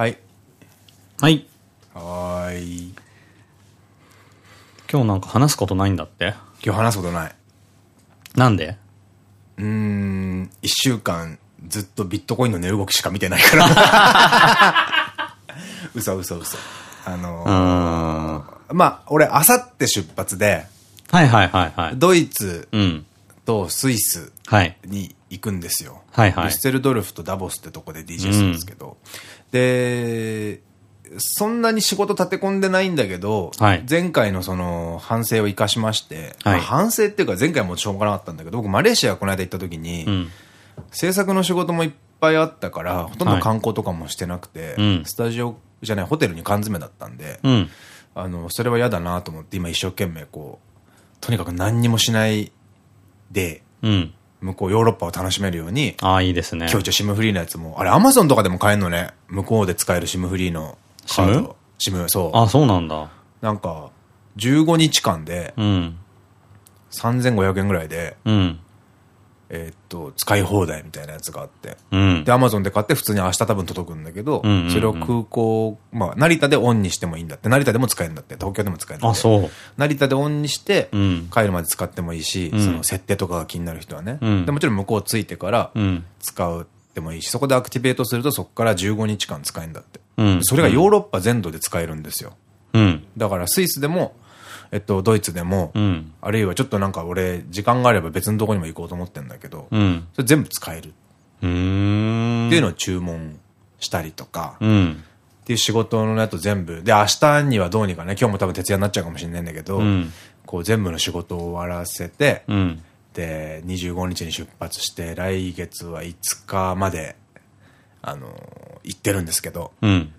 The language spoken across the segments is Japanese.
はい。はい。はーい。今日なんか話すことないんだって？今日話すことない。なんで？うーん、一週間ずっとビットコインの値動きしか見てないから。嘘嘘嘘。あのうーまあ、俺、あさって出発で、はいはいはいはい。ドイツうん。とスイスはい。に行くんですよ。はいはいデュッセルドルフとダボスってとこで DJ するんですけど。で、そんなに仕事立て込んでないんだけど、はい前回のその反省を生かしまして、はいまあ反省っていうか前回もしょうがなかったんだけど、僕マレーシアこの間行った時に、うん。制作の仕事もいっぱいあったから、ほとんど観光とかもしてなくて、うんスタジオじゃない、ホテルに缶詰だったんで、うん。あの、それは嫌だなと思って、今一生懸命こう、とにかく何にもしないで、うん。向こうヨーロッパを楽しめるように、ああ、いいですね。今日一応シムフリーのやつも、あれアマゾンとかでも買えるのね。向こうで使えるシムフリーのカード。シム？そう。あ、そうなんだ。なんか、15日間でうん。3500円ぐらいで、うん。えーっと、使い放題みたいなやつがあって。うんで、。アマゾンで買って普通に明日多分届くんだけどそれを空港、まあ、成田でオンにしてもいいんだって。成田でも使えるんだって。東京でも使えるんだって。あ、そう。成田でオンにしてうん、帰るまで使ってもいいし、うんその設定とかが気になる人はね。うんでもちろん向こう着いてからうん。使うってもいいし、そこでアクティベートするとそこから15日間使えるんだって。うん。それがヨーロッパ全土で使えるんですよ。うん。だからスイスでも、えっと、ドイツでも、うん。あるいはちょっとなんか俺、時間があれば別のとこにも行こうと思ってんだけど、うん。それ全部使えるっ。ていうのを注文したりとか、うん。っていう仕事のやつ全部、で、明日にはどうにかね、今日も多分徹夜になっちゃうかもしれないんだけど、うんこう全部の仕事を終わらせて、うん。で、25日に出発して、来月は5日まで、あの行ってるんですけど、うん。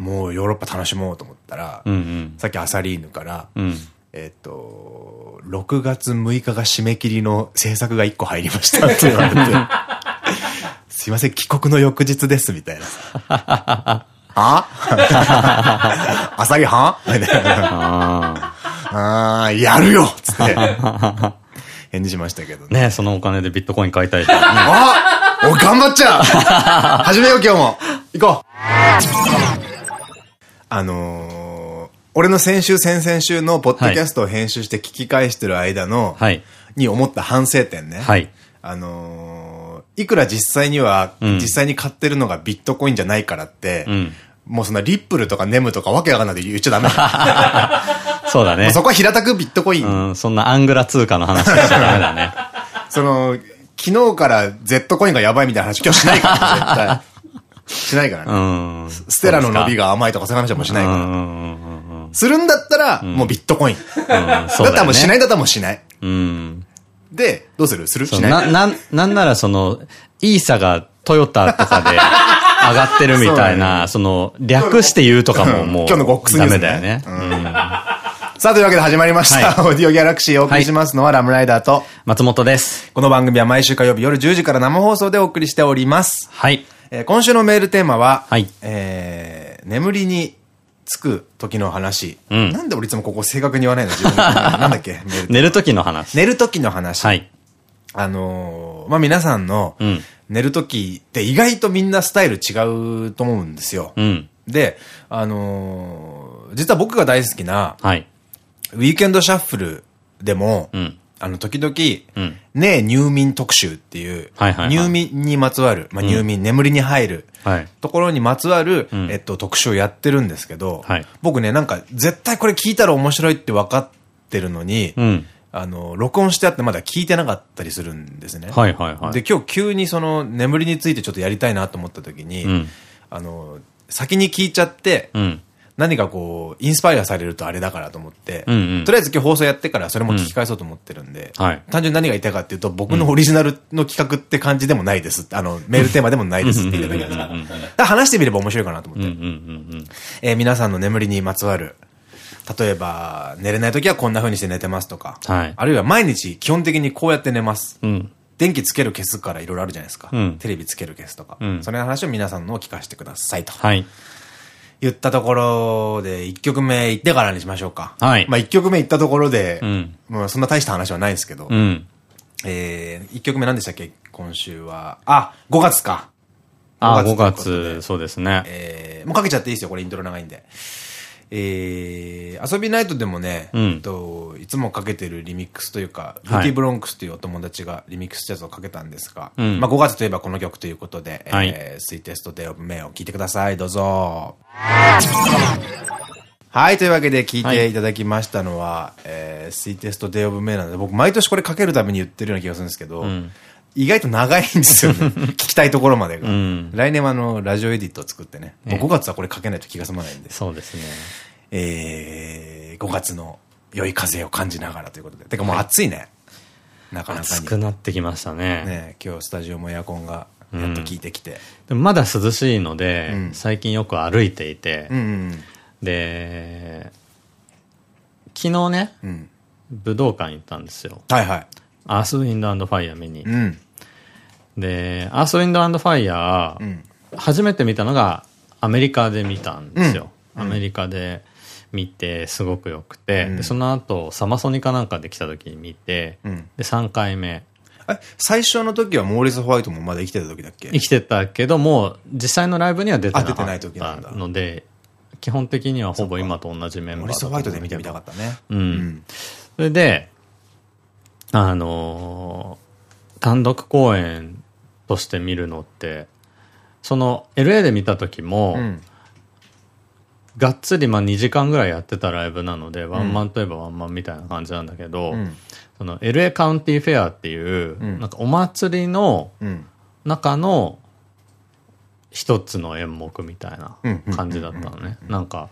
もうヨーロッパ楽しもうと思ったら、うん。うん。さっきアサリーヌから、うん。えっと、6月6日が締め切りの制作が1個入りましたって言われて、すいません、帰国の翌日です、みたいな。は アサリはみたいな。ああー、やるよつって、返事しましたけどあ。ね。ねそのお金でビットコイン買いたいね。あお頑張っちゃう始めよう、今日も行こうあのー、俺の先週、先々週のポッドキャストを編集して聞き返してる間の、はい。に思った反省点ね。はい。あのー、いくら実際には、うん実際に買ってるのがビットコインじゃないからって、うん。もうそんなリップルとかネムとかわけわかんないで言っちゃダメ。そうだねそ。こは平たくビットコイン。うん。そんなアングラ通貨の話しちゃダメだね。その、昨日から Z コインがやばいみたいな話今日しないから、絶対。しないからうね。ん。ステラの伸びがが甘いとかそういう話はもうしないから。するんだったら、もうビットコイン。うん。だ。ったらもうしないんだったらもうしない。うん。で、どうする？する？しない？な、な、なんならその、イーサがトヨタとかで 上がってるみたいな、その、略して言うとかももう、今日のゴックスニュだよね。うん。さあ、というわけで始まりました。はオーディオギャラクシーをお送りしますのはラムライダーと、松本です。この番組は毎週火曜日夜10時から生放送でお送りしております。はい。えー今週のメールテーマは、はいえー眠りにつく時の話。うんなんで俺いつもここ正確に言わないの？自分で。なんだっけ？寝る時の話。寝る時の話。はい。あのーまあ、皆さんのうん寝る時って意外とみんなスタイル違うと思うんですよ。うん。で、あのー実は僕が大好きな、はい。ウィークエンドシャッフルでも、うん。あの、時々、うんねえ入眠特集っていう、入眠にまつわる、まあ、入眠、眠りに入る、はい。ところにまつわる、んえっと、特集をやってるんですけど、はい僕ね、なんか、絶対これ聞いたら面白いって分かってるのに、うん。あの、録音してあってまだ聞いてなかったりするんですね。はいはいはい。で、今日急にその、眠りについてちょっとやりたいなと思った時に、うんあの、先に聞いちゃって、うん。何かこう、インスパイアされるとあれだからと思って、うんうんとりあえず今日放送やってからそれも聞き返そうと思ってるんで、はい単純に何が言いたいかっていうと、僕のオリジナルの企画って感じでもないです。あの、メールテーマでもないですって言っただけなんですから。話してみれば面白いかなと思って。うんうんうんえー皆さんの眠りにまつわる、例えば、寝れない時はこんな風にして寝てますとか、はいあるいは毎日基本的にこうやって寝ます。うん。うん。電気つける消すからいろいろあるじゃないですか。うんテレビつける消すとか。うんそれの話を皆さんのを聞かせてくださいと。はい。言ったところで、1曲目行ってからにしましょうか。はいまあ1曲目行ったところで、うんまあそんな大した話はないですけど、うん。えー、1曲目何でしたっけ？今週は。あ、5月か。ああ、5ということで月、そうですね。えー、もうかけちゃっていいですよ、これイントロ長いんで。えー、遊びナイトでもね、うん。えっと、いつもかけてるリミックスというか、ブはい。ーティーブロンクスというお友達がリミックスしたやつをかけたんですが、うん。まあ5月といえばこの曲ということで、はい。えー、 Sweetest Day of May を聴いてください、どうぞ。はい、というわけで聞いていただきましたのは、えー、 Sweetest Day of May なので、僕毎年これかけるために言ってるような気がするんですけど、ん意外と長いんですよね。聞きたいところまでが。ん来年はあの、ラジオエディットを作ってね、もう5月はこれかけないと気が済まないんで。そうですね。えー、5月の良い風を感じながらということで。てかもう暑いね。なかなかに。暑くなってきましたね。ね今日スタジオもエアコンがやっと効いてきて。でもまだ涼しいので、うん最近よく歩いていて、うんうんで、昨日ね、うん。うん。武道館行ったんですよ。はいはい。アースウィンドファイヤー見に。うん。で、アースウィンドファイヤー、うん。初めて見たのがアメリカで見たんですよ。うんアメリカで見てすごく良くて、うんでその後サマソニかなんかで来た時に見て、うんで3回目え、最初の時はモーリス・ホワイトもまだ生きてた時だっけ？生きてたけども実際のライブには出てなかったので基本的にはほぼ今と同じメンバーモーリス・ホワイトで見てみたかかったね。うんうん。それであのー単独公演として見るのってその LA で見た時も、うん。がっつりまあ2時間ぐらいやってたライブなので、ワンマンといえばワンマンみたいな感じなんだけど、うん。その LA カウンティフェアっていう、うんなんかお祭りのうん。中の一つの演目みたいなうん感じだったのね。なんか、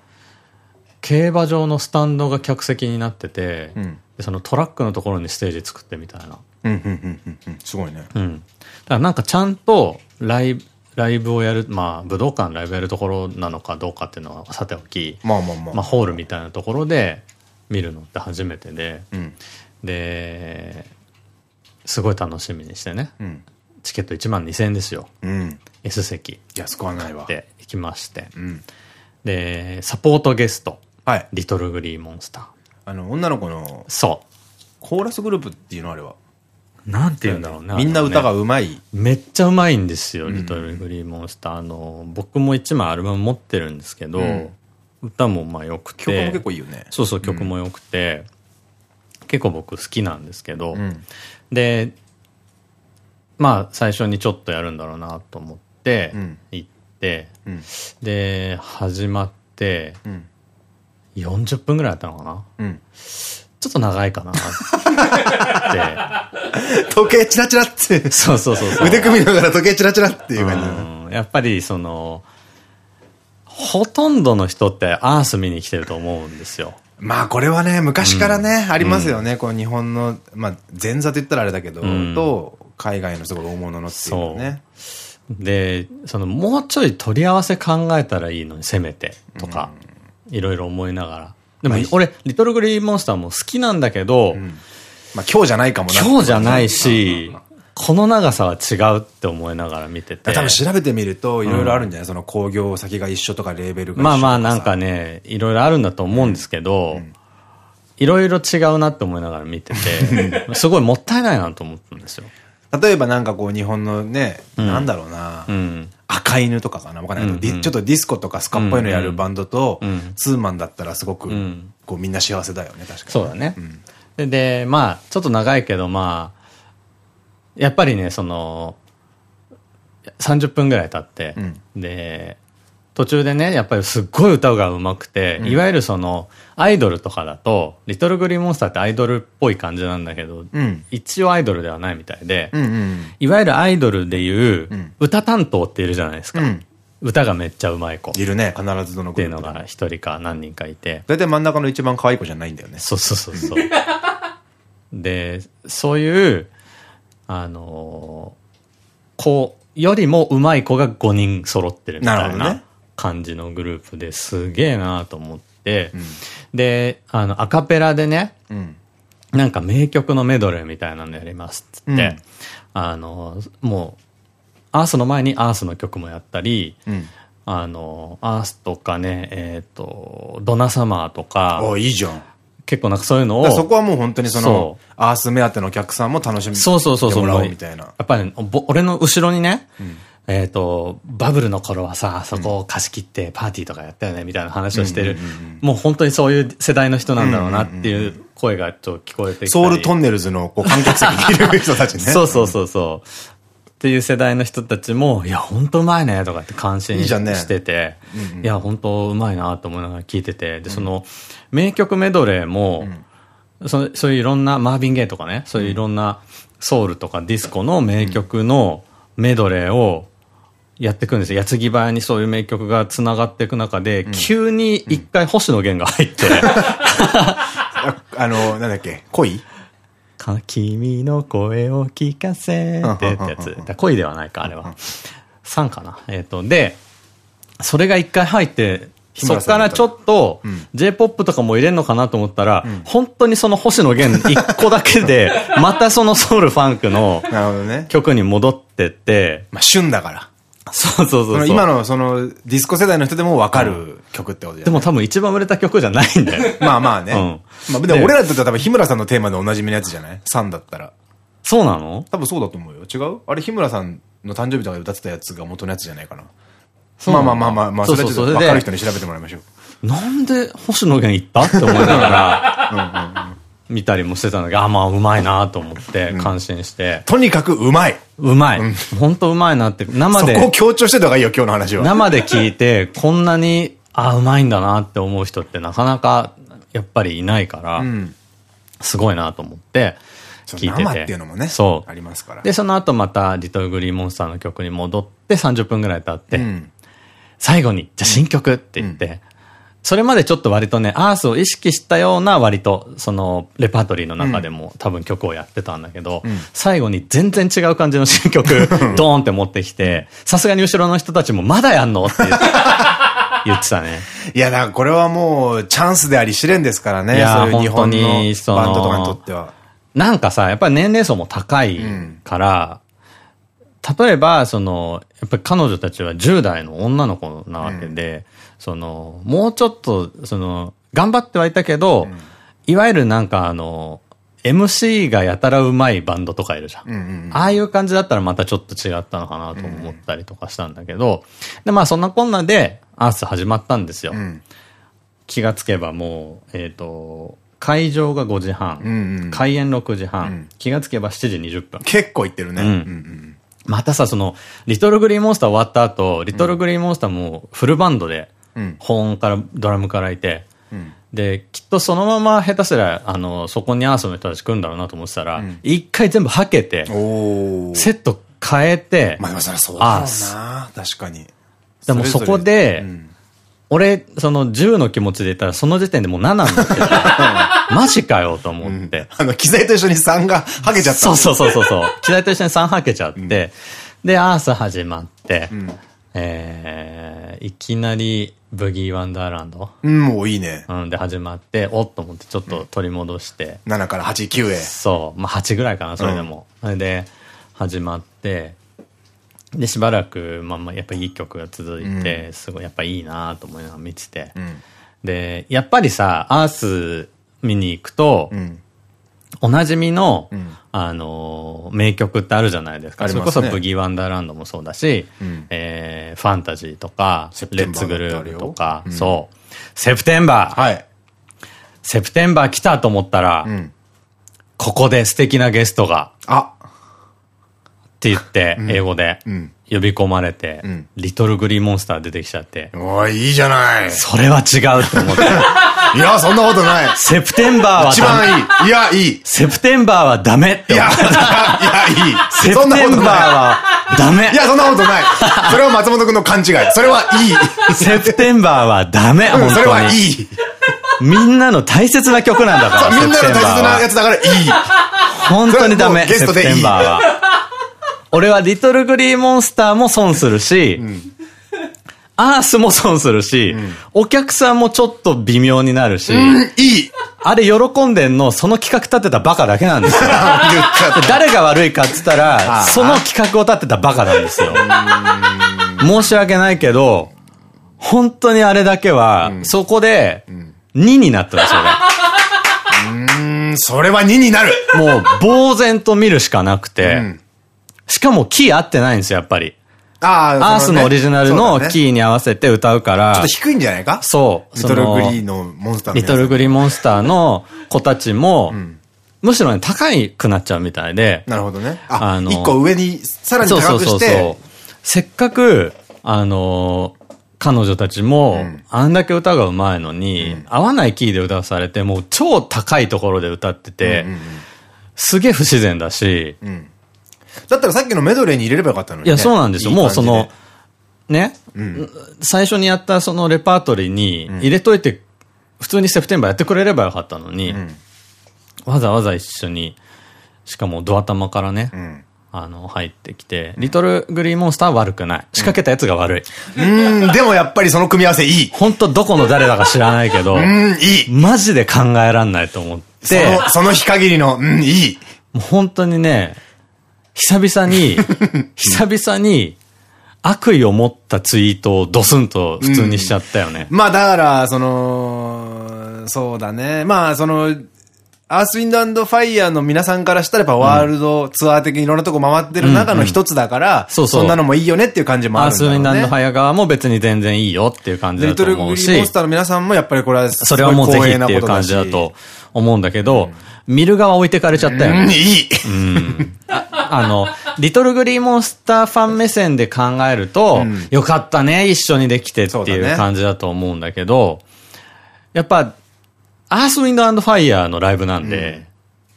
競馬場のスタンドが客席になってて、うん。でそのトラックのところにステージ作ってみたいな。うん。うん。うん。うん。うん。すごいね。うん。だからなんかちゃんとライブ、ライブをやる、まあ武道館ライブやるところなのかどうかっていうのはさておき、まあまあまあ。まあ、ホールみたいなところで見るのって初めてで、うん。で、すごい楽しみにしてね。うん。チケット1万2000円ですよ。うん。S 席安くはないわ。で行きまして。うん。で、サポートゲスト、はい。リトルグリーモンスター。あの、女の子のそコーラスグループっていうのあれは。う。なんて言うんだろうな。みんな歌がうまい。めっちゃうまいんですよ、うんリトルグリーモンスター。あの、僕も1枚アルバム持ってるんですけど、うん歌もまあ良くて。曲も結構いいよね。そうそう、曲も良くて、結構僕好きなんですけど、うん。で、まあ最初にちょっとやるんだろうなと思ってうん、行って、うん。で、始まって、うん。40分ぐらいやったのかな？うん。ちょっと長いかなって。時計チラチラって。そうそうそうそう。腕組みながら時計チラチラっていう感じやっぱりその、ほとんどの人ってアース見に来てると思うんですよ。まあこれはね、昔からね、ありますよね。こう日本の、まあ前座と言ったらあれだけど、んと、海外のすごい大物のっていうのね。で、その、もうちょい取り合わせ考えたらいいのに、せめて、とか、いろいろ思いながら。でもまあ、俺、リトルグリーンモンスターも好きなんだけど、まあ今日じゃないかもな。今日じゃないし、この長さは違うって思いながら見てて。多分調べてみると、いろいろあるんじゃない？その工業先が一緒とかレーベルが一緒とかさ。まあまあなんかね、いろいろあるんだと思うんですけど、いろいろ違うなって思いながら見てて、すごいもったいないなと思ったんですよ。例えばなんかこう日本のね、なんだろうな、うん。赤犬とかかなわかんないけど、ちょっとディスコとかスカっぽいのやるバンドと、ツーマンだったらすごく、ん。こうみんな幸せだよね、確かに。そうだね。でで、まあ、ちょっと長いけど、まあ、やっぱりね、その、30分ぐらい経って、で、途中でね、やっぱりすっごい歌が上手くて、いわゆるその、アイドルとかだと、リトルグリーンモンスターってアイドルっぽい感じなんだけど、うん。一応アイドルではないみたいで、うんうん。いわゆるアイドルでいうん、歌担当っているじゃないですか。うん。歌がめっちゃ上手い子。っいるね、必ずどのていうのが一人か何人かいて、大体真ん中の一番可愛い子じゃないんだよね。そうそうそうそう。で、そういう、あのー子よりも上手い子が5人揃ってるみたいな。なるほどね感じのグループですげえなと思って、で、あの、アカペラでね、うん。なんか名曲のメドレーみたいなのやりますっつって、うんあの、もう、アースの前にアースの曲もやったり、うん。あの、アースとかね、えっ、と、ドナサマーとか、あ、いいじゃん。結構なんかそういうのを、そこはもう本当にそのそ、アース目当てのお客さんも楽しみそうそうそうそう。やっぱり、ぼ俺の後ろにね、えっと、バブルの頃はさ、そこを貸し切ってパーティーとかやったよね、みたいな話をしてる。もう本当にそういう世代の人なんだろうなっていう声がちょっと聞こえてきて。ソウルトンネルズのこう観客席にいる人たちね。そうそうそうそう。っていう世代の人たちも、いや、本当うまいね、とかって感心してて、いや、本当うまいなと思いながら聞いてて、で、その、名曲メドレーも、そそういういろんな、マービン・ゲイとかね、そういういろんなソウルとかディスコの名曲のメドレーをやっていくんですよ。矢継ぎ早にそういう名曲が繋がっていく中で、急に一回星野源が入って、あの、なんだっけ、恋？君の声を聞かせてってやつ。恋ではないか、あれは。3かな。えっと、で、それが一回入って、そっからちょっと、J-POP とかも入れんのかなと思ったら、本当にその星野源一個だけで、またそのソウルファンクの曲に戻ってって。まあ、旬だから。そうそうそう今のそのディスコ世代の人でもわかる曲ってことでも多分一番売れた曲じゃないんだよ。まあまあね。うん。まあでも俺らとっては多分日村さんのテーマでおなじみのやつじゃない ?3 だったら。そうなの？多分そうだと思うよ。違う？あれ日村さんの誕生日とかで歌ってたやつが元のやつじゃないかな。まあまあまあまあ、まあ、それはちょっと分かる人に調べてもらいましょう。なんで星野源行った？って思いながら、見たりもしてたんだけど、あ、まあうまいなと思って感心して。とにかくうまい。うまい。本当うまいなって、生で。そこを強調してた方がいいよ、今日の話は。生で聞いて、こんなに、あ、うまいんだなって思う人ってなかなか、やっぱりいないから、すごいなと思って、聞いてて。生っていうのもね。そう。ありますから。で、その後また、リトルグリーンモンスターの曲に戻って30分ぐらい経って、最後に、じゃあ新曲って言って、それまでちょっと割とね、アースを意識したような割と、その、レパートリーの中でも、多分曲をやってたんだけど、うん、最後に全然違う感じの新曲、ドーンって持ってきて、さすがに後ろの人たちもまだやんのって 言ってたね。いや、だからこれはもう、チャンスであり試練ですからね。いや、本当に、その、バンドとかにとっては。なんかさ、やっぱり年齢層も高いから、うん、例えば、その、やっぱり彼女たちは10代の女の子なわけで、うんその、もうちょっと、その、頑張ってはいたけど、うん、いわゆるなんかあの、MC がやたらうまいバンドとかいるじゃん。ああいう感じだったらまたちょっと違ったのかなと思ったりとかしたんだけど、で、まあそんなこんなで、アース始まったんですよ。うん、気がつけばもう、えっ、ー、と、会場が5時半、開演6時半、うん、気がつけば7時20分。結構行ってるね。またさ、その、リトルグリーンモンスター終わった後、リトルグリーンモンスターもフルバンドで、保音から、ドラムからいて、で、きっとそのまま下手すら、あの、そこにアースの人たち来るんだろうなと思ってたら、一、回全部はけて、セット変えて、まあでもそりゃそうだろうな。確かに。でもそこで、俺、その10の気持ちで言ったら、その時点でもう7なんだけど、マジかよと思って。あの、機材と一緒に3がはけちゃった。そうそうそうそう。機材と一緒に3はけちゃって、で、アース始まって、えー、いきなり、ブギーワンダーランド？うん、もういいね。うん、で始まって、おっと思ってちょっと取り戻して。うん、7から8、9へ。そう。まあ8ぐらいかな、それでも。それ、うん、で、始まって、で、しばらく、まあまあ、やっぱいい曲が続いて、うん、すごいやっぱいいなと思いながら見てて。で、やっぱりさ、アース見に行くと、おなじみの、うん、あの、名曲ってあるじゃないですか。すね、それこそブギーワンダーランドもそうだし、うん、えー、ファンタジーとか、レッツグループとか、うん、そう。セプテンバー。はい。セプテンバー来たと思ったら、ここで素敵なゲストが。あって言って、英語で。呼び込まれて、リトルグリーンモンスター出てきちゃって。おい、いいじゃない。それは違うって思って。いや、そんなことない。セプテンバーは一番いい。いや、いい。セプテンバーはダメっていや、いや、いい。セプテンバーはダメ。いや、そんなことない。それは松本くんの勘違い。それはいい。セプテンバーはダメ、本当に。それはいい。みんなの大切な曲なんだから。みんなの大切なやつだからいい。本当にダメ。ゲストでいい。セプテンバーは。俺はリトルグリーモンスターも損するし、アースも損するし、お客さんもちょっと微妙になるし、いい。あれ喜んでんの、その企画立てたバカだけなんですよ。誰が悪いかって言ったら、その企画を立てたバカなんですよ。申し訳ないけど、本当にあれだけは、そこで、2になったんですよ、うん、それは2になる。もう、呆然と見るしかなくて、しかもキー合ってないんですよ、やっぱり。あアースのオリジナルのキーに合わせて歌うから。ちょっと低いんじゃないか？そう。リトルグリーのモンスターリトルグリーモンスターの子たちも、むしろね、高くなっちゃうみたいで。なるほどね。あの、一個上に、さらに高くして。そうそうそうせっかく、あの、彼女たちも、あんだけ歌が上手いのに、合わないキーで歌わされて、もう超高いところで歌ってて、すげえ不自然だし、だったらさっきのメドレーに入れればよかったのに、ね、いや、そうなんですよ。もうその、ね、うん、最初にやったそのレパートリーに入れといて、普通にセプテンバーやってくれればよかったのに、うん、わざわざ一緒に、しかもドア玉からね、うんあの、入ってきて、リトルグリーンモンスターは悪くない。仕掛けたやつが悪い。うん、でもやっぱりその組み合わせいい。本当どこの誰だか知らないけど、うん、いい。マジで考えらんないと思って。その、その日限りの、うん、いい。もう本当にね、久々に、久々に、悪意を持ったツイートをドスンと普通にしちゃったよね。うん、まあだから、その、そうだね。まあその、アースウィンドファイヤーの皆さんからしたらやっぱワールドツアー的にいろんなとこ回ってる中の一つだから、そんなのもいいよねっていう感じもあるんだね、アースウィンドファイヤー側も別に全然いいよっていう感じだと思うし。リトルグリーモンスターの皆さんもやっぱりこれはそれはもうぜひっていう感じだと思うんだけど、うん、見る側置いてかれちゃったよね。うん、いいうん。あの、リトルグリーモンスターファン目線で考えると、うん、よかったね、一緒にできてっていう感じだと思うんだけど、やっぱ、アースウィンドファイヤーのライブなんで、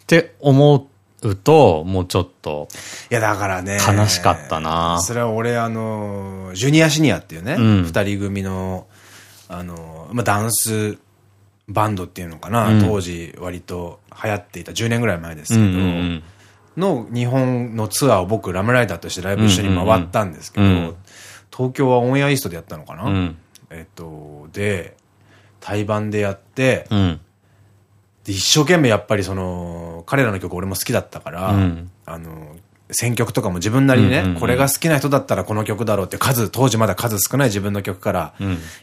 って思うと、もうちょっと。いや、だからね。悲しかったなそれは俺、あの、ジュニアシニアっていうね、二、うん、人組の、あの、まあ、ダンスバンドっていうのかな、うん、当時割と流行っていた10年ぐらい前ですけど、の日本のツアーを僕ラムライダーとしてライブ一緒に回ったんですけど、東京はオンエアイーストでやったのかな、うん、えっと、で、対バンでやって、うん。一生懸命やっぱりその、彼らの曲俺も好きだったから、うん、あの、選曲とかも自分なりにね、これが好きな人だったらこの曲だろうって数、当時まだ数少ない自分の曲から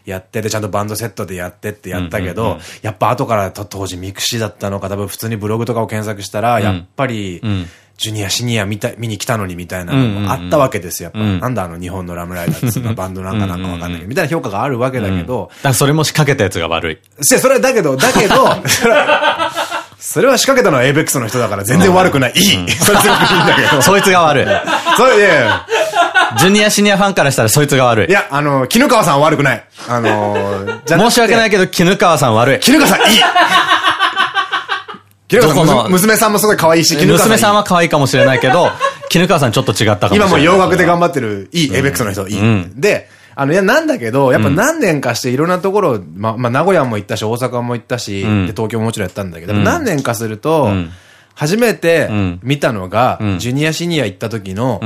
やってで、ちゃんとバンドセットでやってってやったけど、やっぱ後から当時ミクシーだったのか多分普通にブログとかを検索したら、やっぱり、ジュニア、シニア見た、見に来たのにみたいなのもあったわけですよ。やっぱ、なんだあの日本のラムライダーっていうバンドなんかなんかわかんないけど、みたいな評価があるわけだけど。だそれも仕掛けたやつが悪い。いや、それはだけど、だけど、それは仕掛けたのはエイベックスの人だから全然悪くない。いい。それすごくいいんだけど。そいつが悪い。それで、ジュニアシニアファンからしたらそいつが悪い。いや、あの、絹川さんは悪くない。あの、申し訳ないけど、絹川さん悪い。絹川さんいい絹川さん、娘さんもすごい可愛いし、娘さんは可愛いかもしれないけど、絹川さんちょっと違ったかもしれない。今も洋楽で頑張ってる、いい、エイベックスの人、いい。で、あの、いや、なんだけど、やっぱ何年かしていろんなところ、ま、まあ、名古屋も行ったし、大阪も行ったし、で、東京ももちろんやったんだけど、何年かすると、初めて見たのが、ジュニアシニア行った時の、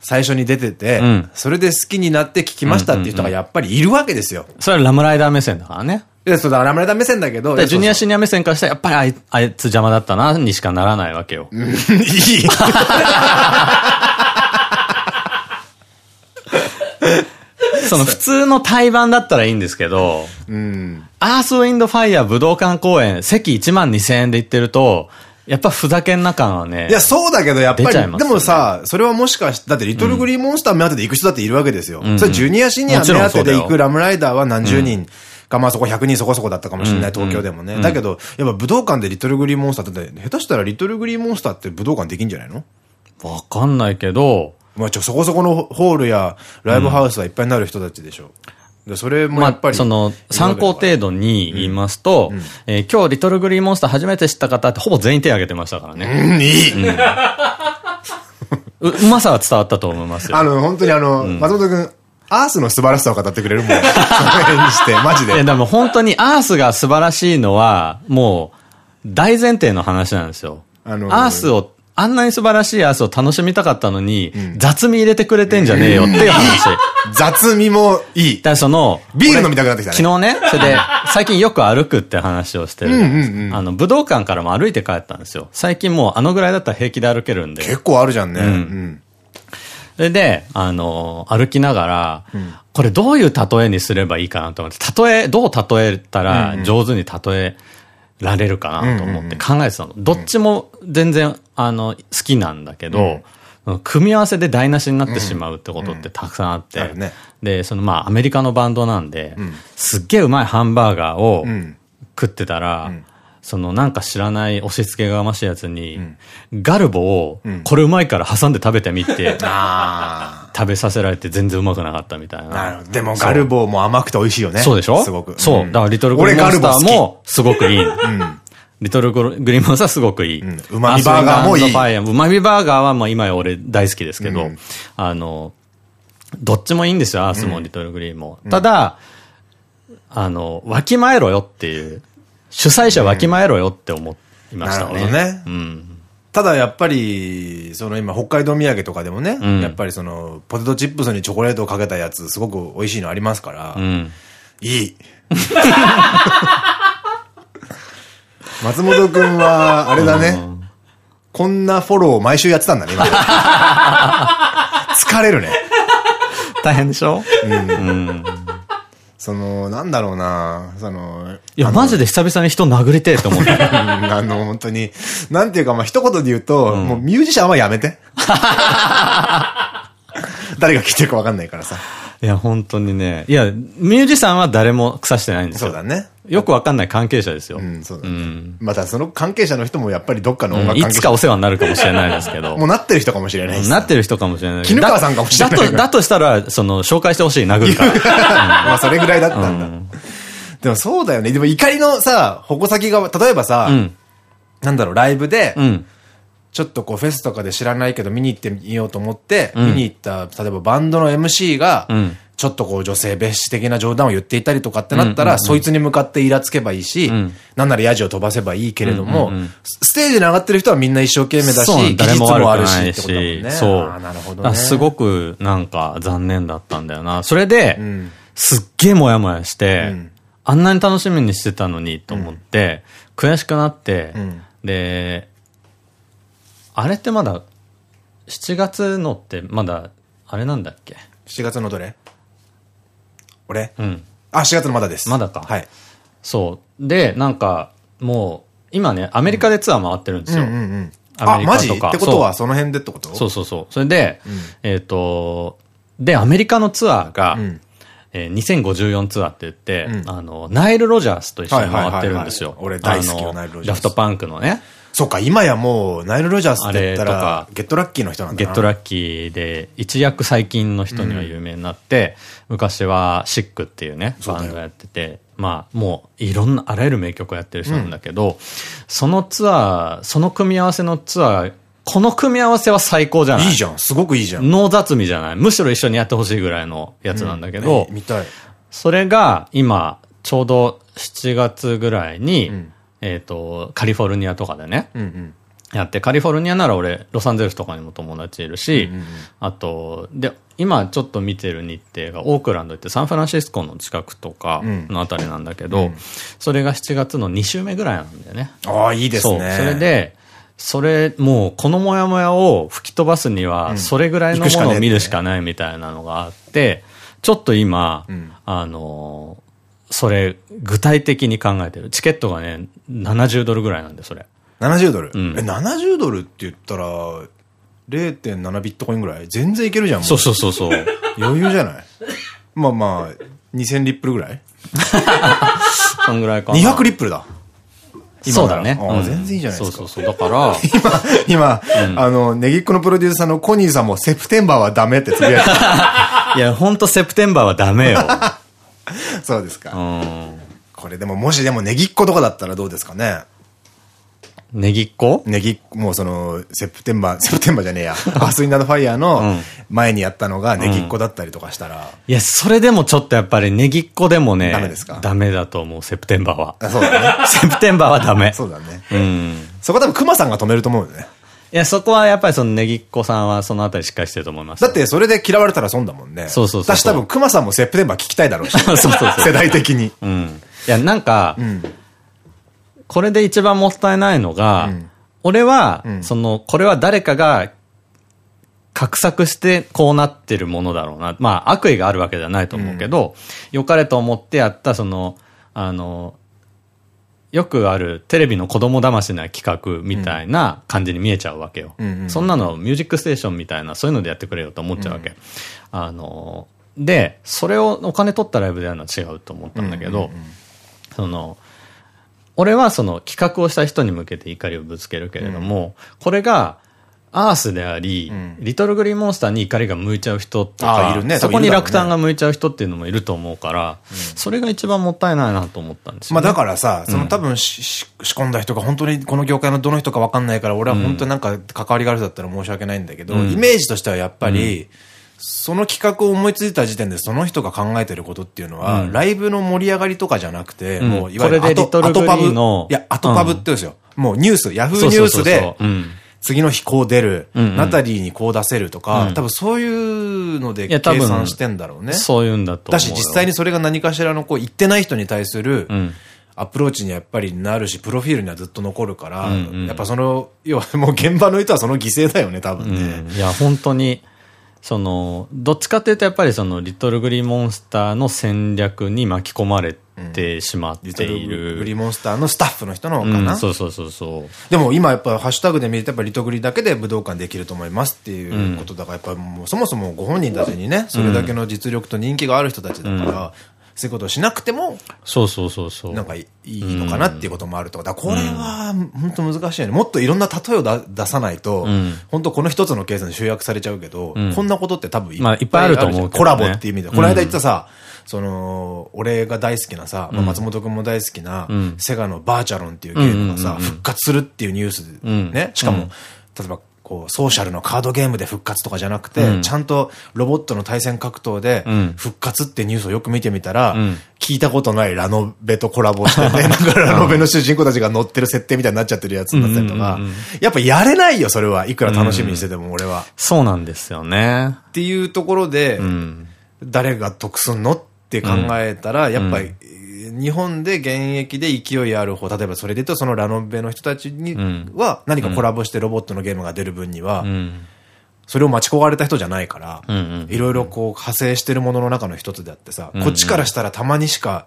最初に出てて、それで好きになって聞きましたっていう人がやっぱりいるわけですよ。それはラムライダー目線だからね。いや、そうだ、ラムライダー目線だけど。ジュニアシニア目線からしたら、やっぱりあいあいつ邪魔だったな、にしかならないわけよ。いい。その普通の対バンだったらいいんですけど、うん、アースウィンドファイヤー武道館公演、席1万2000円で行ってると、やっぱふざけんな感はね。いや、そうだけど、やっぱり、ね、でもさ、それはもしかして、だってリトルグリーンモンスター目当てで行く人だっているわけですよ。うん、それジュニアシニア目当てで行くラムライダーは何十人か、まあそこ100人そこそこだったかもしれない、東京でもね。だけど、やっぱ武道館でリトルグリーンモンスターって、下手したらリトルグリーンモンスターって武道館できんじゃないの？わかんないけど、まあちょ、そこそこのホールやライブハウスはいっぱいになる人たちでしょ。うで、それもやっぱり。その、参考程度に言いますと、うえー、今日リトルグリーンモンスター初めて知った方ってほぼ全員手挙げてましたからね。うん、いい、ううまさは伝わったと思いますよ。あの、本当にあの、松本くん、アースの素晴らしさを語ってくれるもん。その辺にして、マジで。え、でも本当にアースが素晴らしいのは、もう、大前提の話なんですよ。あのー、アースをあんなに素晴らしいアースを楽しみたかったのに、うん、雑味入れてくれてんじゃねえよっていう話。雑味もいい。だその、ビール飲みたくなってきたね。昨日ね、それで、最近よく歩くって話をしてる。あの、武道館からも歩いて帰ったんですよ。最近もうあのぐらいだったら平気で歩けるんで。結構あるじゃんね。うん。それで、あの、歩きながら、うん、これどういう例えにすればいいかなと思って、例え、どう例えたら上手に例え、られるかなと思って考えてたの。どっちも全然、あの、好きなんだけど、組み合わせで台無しになってしまうってことってたくさんあって、で、そのまあアメリカのバンドなんで、すっげえうまいハンバーガーを食ってたら、そのなんか知らない押し付けがましいやつに、ガルボを、これうまいから挟んで食べてみて、食べさせられて全然うまくなかったみたいな。でもガルボも甘くて美味しいよね。そうでしょ？すごく。そう。だからリトルグリーンモンスターもすごくいい。リトルグリーンモンスターすごくいい。うまみバーガーもいい。うまみバーガーはもう今や俺大好きですけど、あの、どっちもいいんですよ、アースもリトルグリーンも。ただ、あの、わきまえろよっていう、主催者わきまえろよって思いましたね。なるほどね。うん。ただやっぱり、その今北海道土産とかでもね、うん、やっぱりそのポテトチップスにチョコレートをかけたやつすごく美味しいのありますから、うん、いい。松本くんは、あれだね、うん、こんなフォローを毎週やってたんだね、今。疲れるね。大変でしょ？うん。うんその、なんだろうな、その、いや、マジで久々に人殴りてえと思って。あの、本当に、なんていうか、まあ、一言で言うと、うん、もうミュージシャンはやめて。誰が来てるかわかんないからさ。いや、本当にね。いや、ミュージシャンは誰も腐してないんですよ。そうだね。よくわかんない関係者ですよ。うん、そうだね。うん、またその関係者の人もやっぱりどっかの音楽関係者、いつかお世話になるかもしれないですけど。もうなってる人かもしれないなってる人かもしれない。絹川さんかもしれない。だと、だとしたら、その、紹介してほしい、殴るから。まあ、それぐらいだったんだ。でもそうだよね。でも怒りのさ、矛先が、例えばさ、なんだろう、ライブで、ちょっとこうフェスとかで知らないけど見に行ってみようと思って、見に行った、例えばバンドの MC が、ちょっとこう女性蔑視的な冗談を言っていたりとかってなったら、そいつに向かってイラつけばいいし、うん、なんならヤジを飛ばせばいいけれども、ステージに上がってる人はみんな一生懸命だし、技術もあるしってことだもんね。そう。なるほどね。すごくなんか残念だったんだよな。それで、うん、すっげえモヤモヤして、うん、あんなに楽しみにしてたのにと思って、悔しくなって、で、あれってまだ、7月のってまだ、あれなんだっけ ?7 月のどれ？俺うん。あ、4月のまだです。まだか。はい。そう。で、なんか、もう、今ね、アメリカでツアー回ってるんですよ。アメリカとか。ってことはその辺でってこと？そうそうそう。それで、うん、えっと、で、アメリカのツアーが、うんえー、2054ツアーって言って、うん、あの、ナイル・ロジャースと一緒に回ってるんですよ。俺大好きよ、ナイル・ロジャース。ラフトパンクのね。そうか、今やもう、ナイル・ロジャースって言ったら、ゲットラッキーの人なんだゲットラッキーで、一躍最近の人には有名になって、うん、昔はシックっていうね、バンドやってて、まあ、もう、いろんな、あらゆる名曲をやってる人なんだけど、うん、そのツアー、その組み合わせのツアー、この組み合わせは最高じゃない？いいじゃん。すごくいいじゃん。ノー雑味じゃない？むしろ一緒にやってほしいぐらいのやつなんだけど、見たい。それが、今、ちょうど7月ぐらいに、えっと、カリフォルニアとかでね、やって、カリフォルニアなら俺、ロサンゼルスとかにも友達いるし、あと、で、今ちょっと見てる日程がオークランドってサンフランシスコの近くとかのあたりなんだけど、うん、それが7月の2週目ぐらいなんだよね。ああ、いいですね。それで、それ、もう、このモヤモヤを吹き飛ばすには、それぐらいのものを見るしかないみたいなのがあって、ちょっと今、うん、あの、それ、具体的に考えてる。チケットがね、70ドルぐらいなんで、それ。70ドル、うん、え、70ドルって言ったら、0.7ビットコインぐらい？全然いけるじゃん。そうそうそうそう。余裕じゃない？まあまあ、2000リップルぐらい？そんぐらいかな。200リップルだ。そうだね。あ全然いいじゃないですか。そうそうそう。だから、今、今、あの、ネギっ子のプロデューサーのコニーさんもセプテンバーはダメってつぶやいて いや、ほんとセプテンバーはダメよ。そうですか。これでも、もしでもネギっ子とかだったらどうですかね。ネギっ子？ネギ、もうその、セプテンバー、セプテンバーじゃねえや。アース・ウィンド・アンド・ファイヤーの前にやったのがネギっ子だったりとかしたら、うん。いや、それでもちょっとやっぱりネギっ子でもね、ダメですか？ダメだと思う、セプテンバーは。そうだね。セプテンバーはダメ。そうだね。うん。そこ多分クマさんが止めると思うよね。いや、そこはやっぱりそのネギっ子さんはそのあたりしっかりしてると思います。だってそれで嫌われたら損だもんね。そうそうそう。私多分クマさんもセプテンバー聞きたいだろうし。そうそうそう。世代的に。うん。いや、なんか、うん、これで一番もったいないのが、うん俺は、うん、その、これは誰かが画策してこうなってるものだろうな。まあ、悪意があるわけではないと思うけど、良、うん、かれと思ってやった、その、あの、よくあるテレビの子供騙しな企画みたいな感じに見えちゃうわけよ。そんなのミュージックステーションみたいな、そういうのでやってくれよと思っちゃうわけ。うん、あの、で、それをお金取ったライブでやるのは違うと思ったんだけど、その、俺はその企画をした人に向けて怒りをぶつけるけれども、うん、これが、アースであり、うん、リトルグリーンモンスターに怒りが向いちゃう人とか、ね、そこに落胆が向いちゃう人っていうのもいると思うから、うん、それが一番もったいないなと思ったんですよ、ね、まあだからさ、その多分仕込んだ人が本当にこの業界のどの人かわかんないから、俺は本当になんか関わりがある人だったら申し訳ないんだけど、イメージとしてはやっぱり、その企画を思いついた時点でその人が考えてることっていうのは、うん、ライブの盛り上がりとかじゃなくて、うん、もういわゆるアトパブ。いや、アトパブって言うんですよ。もうニュース、ヤフーニュースで、次の日こう出る、ナタリーにこう出せるとか、多分そういうので計算してんだろうね。そういうんだとだし実際にそれが何かしらのこう言ってない人に対する、アプローチにやっぱりなるし、プロフィールにはずっと残るから、やっぱその、要はもう現場の人はその犠牲だよね、多分ね。いや、本当に。その、どっちかっていうとやっぱりその、リトルグリーモンスターの戦略に巻き込まれてしまっている。リトルグリーモンスターのスタッフの人のかな、うん、そうそうそうそう。でも今やっぱハッシュタグで見るとやっぱリトグリだけで武道館できると思いますっていうことだから、やっぱもうそもそもご本人たちにね、それだけの実力と人気がある人たちだから、そういうことをしなくても、そうそうそうそう。なんかいいのかなっていうこともあるとか。だこれは、本当難しいよね。もっといろんな例えを出さないと、本当この一つのケースに集約されちゃうけど、こんなことって多分いっぱいあると思うコラボっていう意味で。この間言ったさ、その、俺が大好きなさ、松本くんも大好きな、セガのバーチャロンっていうゲームがさ、復活するっていうニュースで、ね。しかも、例えばこう、ソーシャルのカードゲームで復活とかじゃなくて、うん、ちゃんとロボットの対戦格闘で復活ってニュースをよく見てみたら、うん、聞いたことないラノベとコラボしてね、だからラノベの主人公たちが乗ってる設定みたいになっちゃってるやつだったりとか、やっぱやれないよ、それは。いくら楽しみにしてても、俺は。そうなんですよね。っていうところで、誰が得すんのって考えたら、やっぱり、日本で現役で勢いある方、例えばそれで言うとそのラノベの人たちには何かコラボしてロボットのゲームが出る分には、それを待ち焦がれた人じゃないから、いろいろこう派生してるものの中の一つであってさ、こっちからしたらたまにしか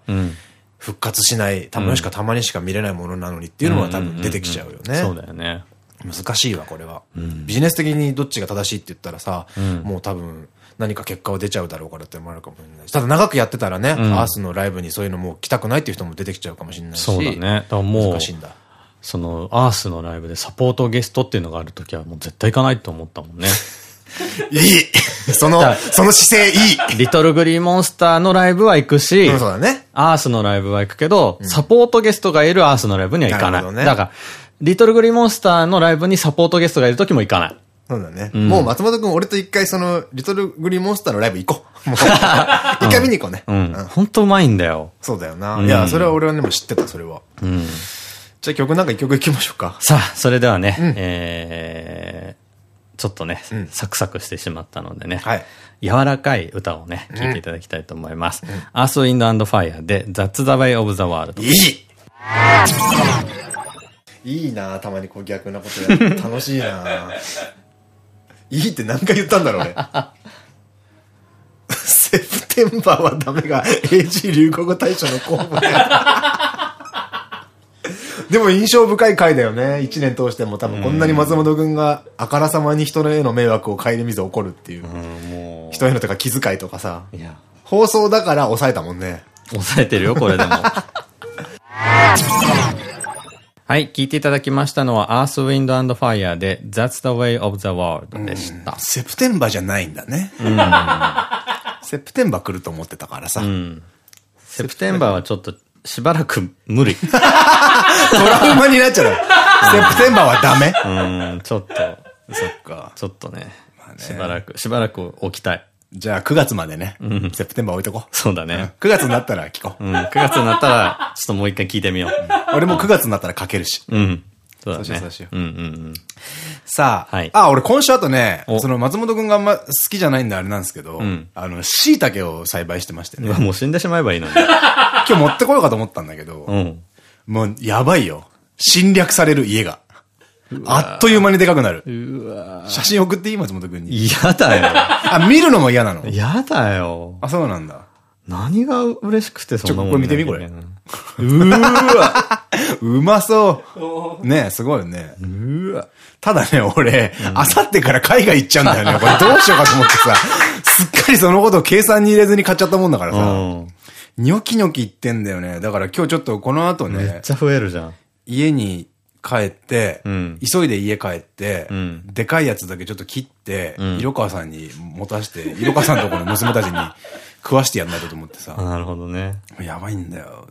復活しない、たまにしかたまにしか見れないものなのにっていうのは多分出てきちゃうよね。そうだよね。難しいわ、これは。ビジネス的にどっちが正しいって言ったらさ、もう多分、何か結果は出ちゃうだろうからってもあるかもしれないただ長くやってたらね、うん、アースのライブにそういうのもう来たくないっていう人も出てきちゃうかもしれないし。そうだね。だからもう、難しいんだ。その、アースのライブでサポートゲストっていうのがあるときはもう絶対行かないと思ったもんね。いいその、その姿勢いいリトルグリーモンスターのライブは行くし、そうだね。アースのライブは行くけど、サポートゲストがいるアースのライブには行かない。ね、だから、リトルグリーモンスターのライブにサポートゲストがいるときも行かない。そうだね。もう松本くん、俺と一回その、リトルグリーンモンスターのライブ行こう。もう、一回見に行こうね。うん。本当うまいんだよ。そうだよな。いや、それは俺はでも知ってた、それは。うん。じゃあ曲なんか一曲行きましょうか。さあ、それではね、えー、ちょっとね、サクサクしてしまったのでね。はい。柔らかい歌をね、聴いていただきたいと思います。アース、ウィンド、アンド、ファイアで、That's the way of the world。いいいいなたまにこう逆なことやる楽しいないいって何回言ったんだろうね。セプテンバーはダメが AG 流行語大賞の候補で。でも印象深い回だよね。一年通しても多分こんなに松本くんがあからさまに人への迷惑を顧みず起こるっていう。う人へのとか気遣いとかさ。放送だから抑えたもんね。抑えてるよ、これでも。はい、聞いていただきましたのは、Earth, Wind and Fire で、That's the Way of the World でした。セプテンバーじゃないんだね。うん、セプテンバー来ると思ってたからさ。うん、セプテンバーはちょっと、しばらく無理。トラウマになっちゃう。セプテンバーはダメうん、ちょっと。そっか。ちょっとねしばらく、しばらく置きたい。じゃあ9月までね。うん。セプテンバー置いとこう。そうだね。9月になったら聞こう。うん。9月になったら、ちょっともう一回聞いてみよう。俺も9月になったら書けるし。うん。そうだね。そうしよう。うんうんうん。さあ、はい。あ、俺今週あとね、その松本くんがあんま好きじゃないんであれなんですけど、あの、椎茸を栽培してましてね。もう死んでしまえばいいのに。今日持ってこようかと思ったんだけど、うん。もうやばいよ。侵略される家が。あっという間にでかくなる。写真送っていい松本くんに。嫌だよ。あ、見るのも嫌なの？嫌だよ。あ、そうなんだ。何が嬉しくてそんなもんちょこれ見てみこれうーわ うまそう。ねすごいよね。うわただね、俺、あさってから海外行っちゃうんだよね。これどうしようかと思ってさ、すっかりそのことを計算に入れずに買っちゃったもんだからさ、うん。ニョキニョキ言ってんだよね。だから今日ちょっとこの後ね、めっちゃ増えるじゃん。家に帰って、うん急いで家帰って、うんでかいやつだけちょっと切って、ん色川さんに持たして、色川さんのところの娘たちに食わしてやんないとと思ってさ、なるほどね。やばいんだよ。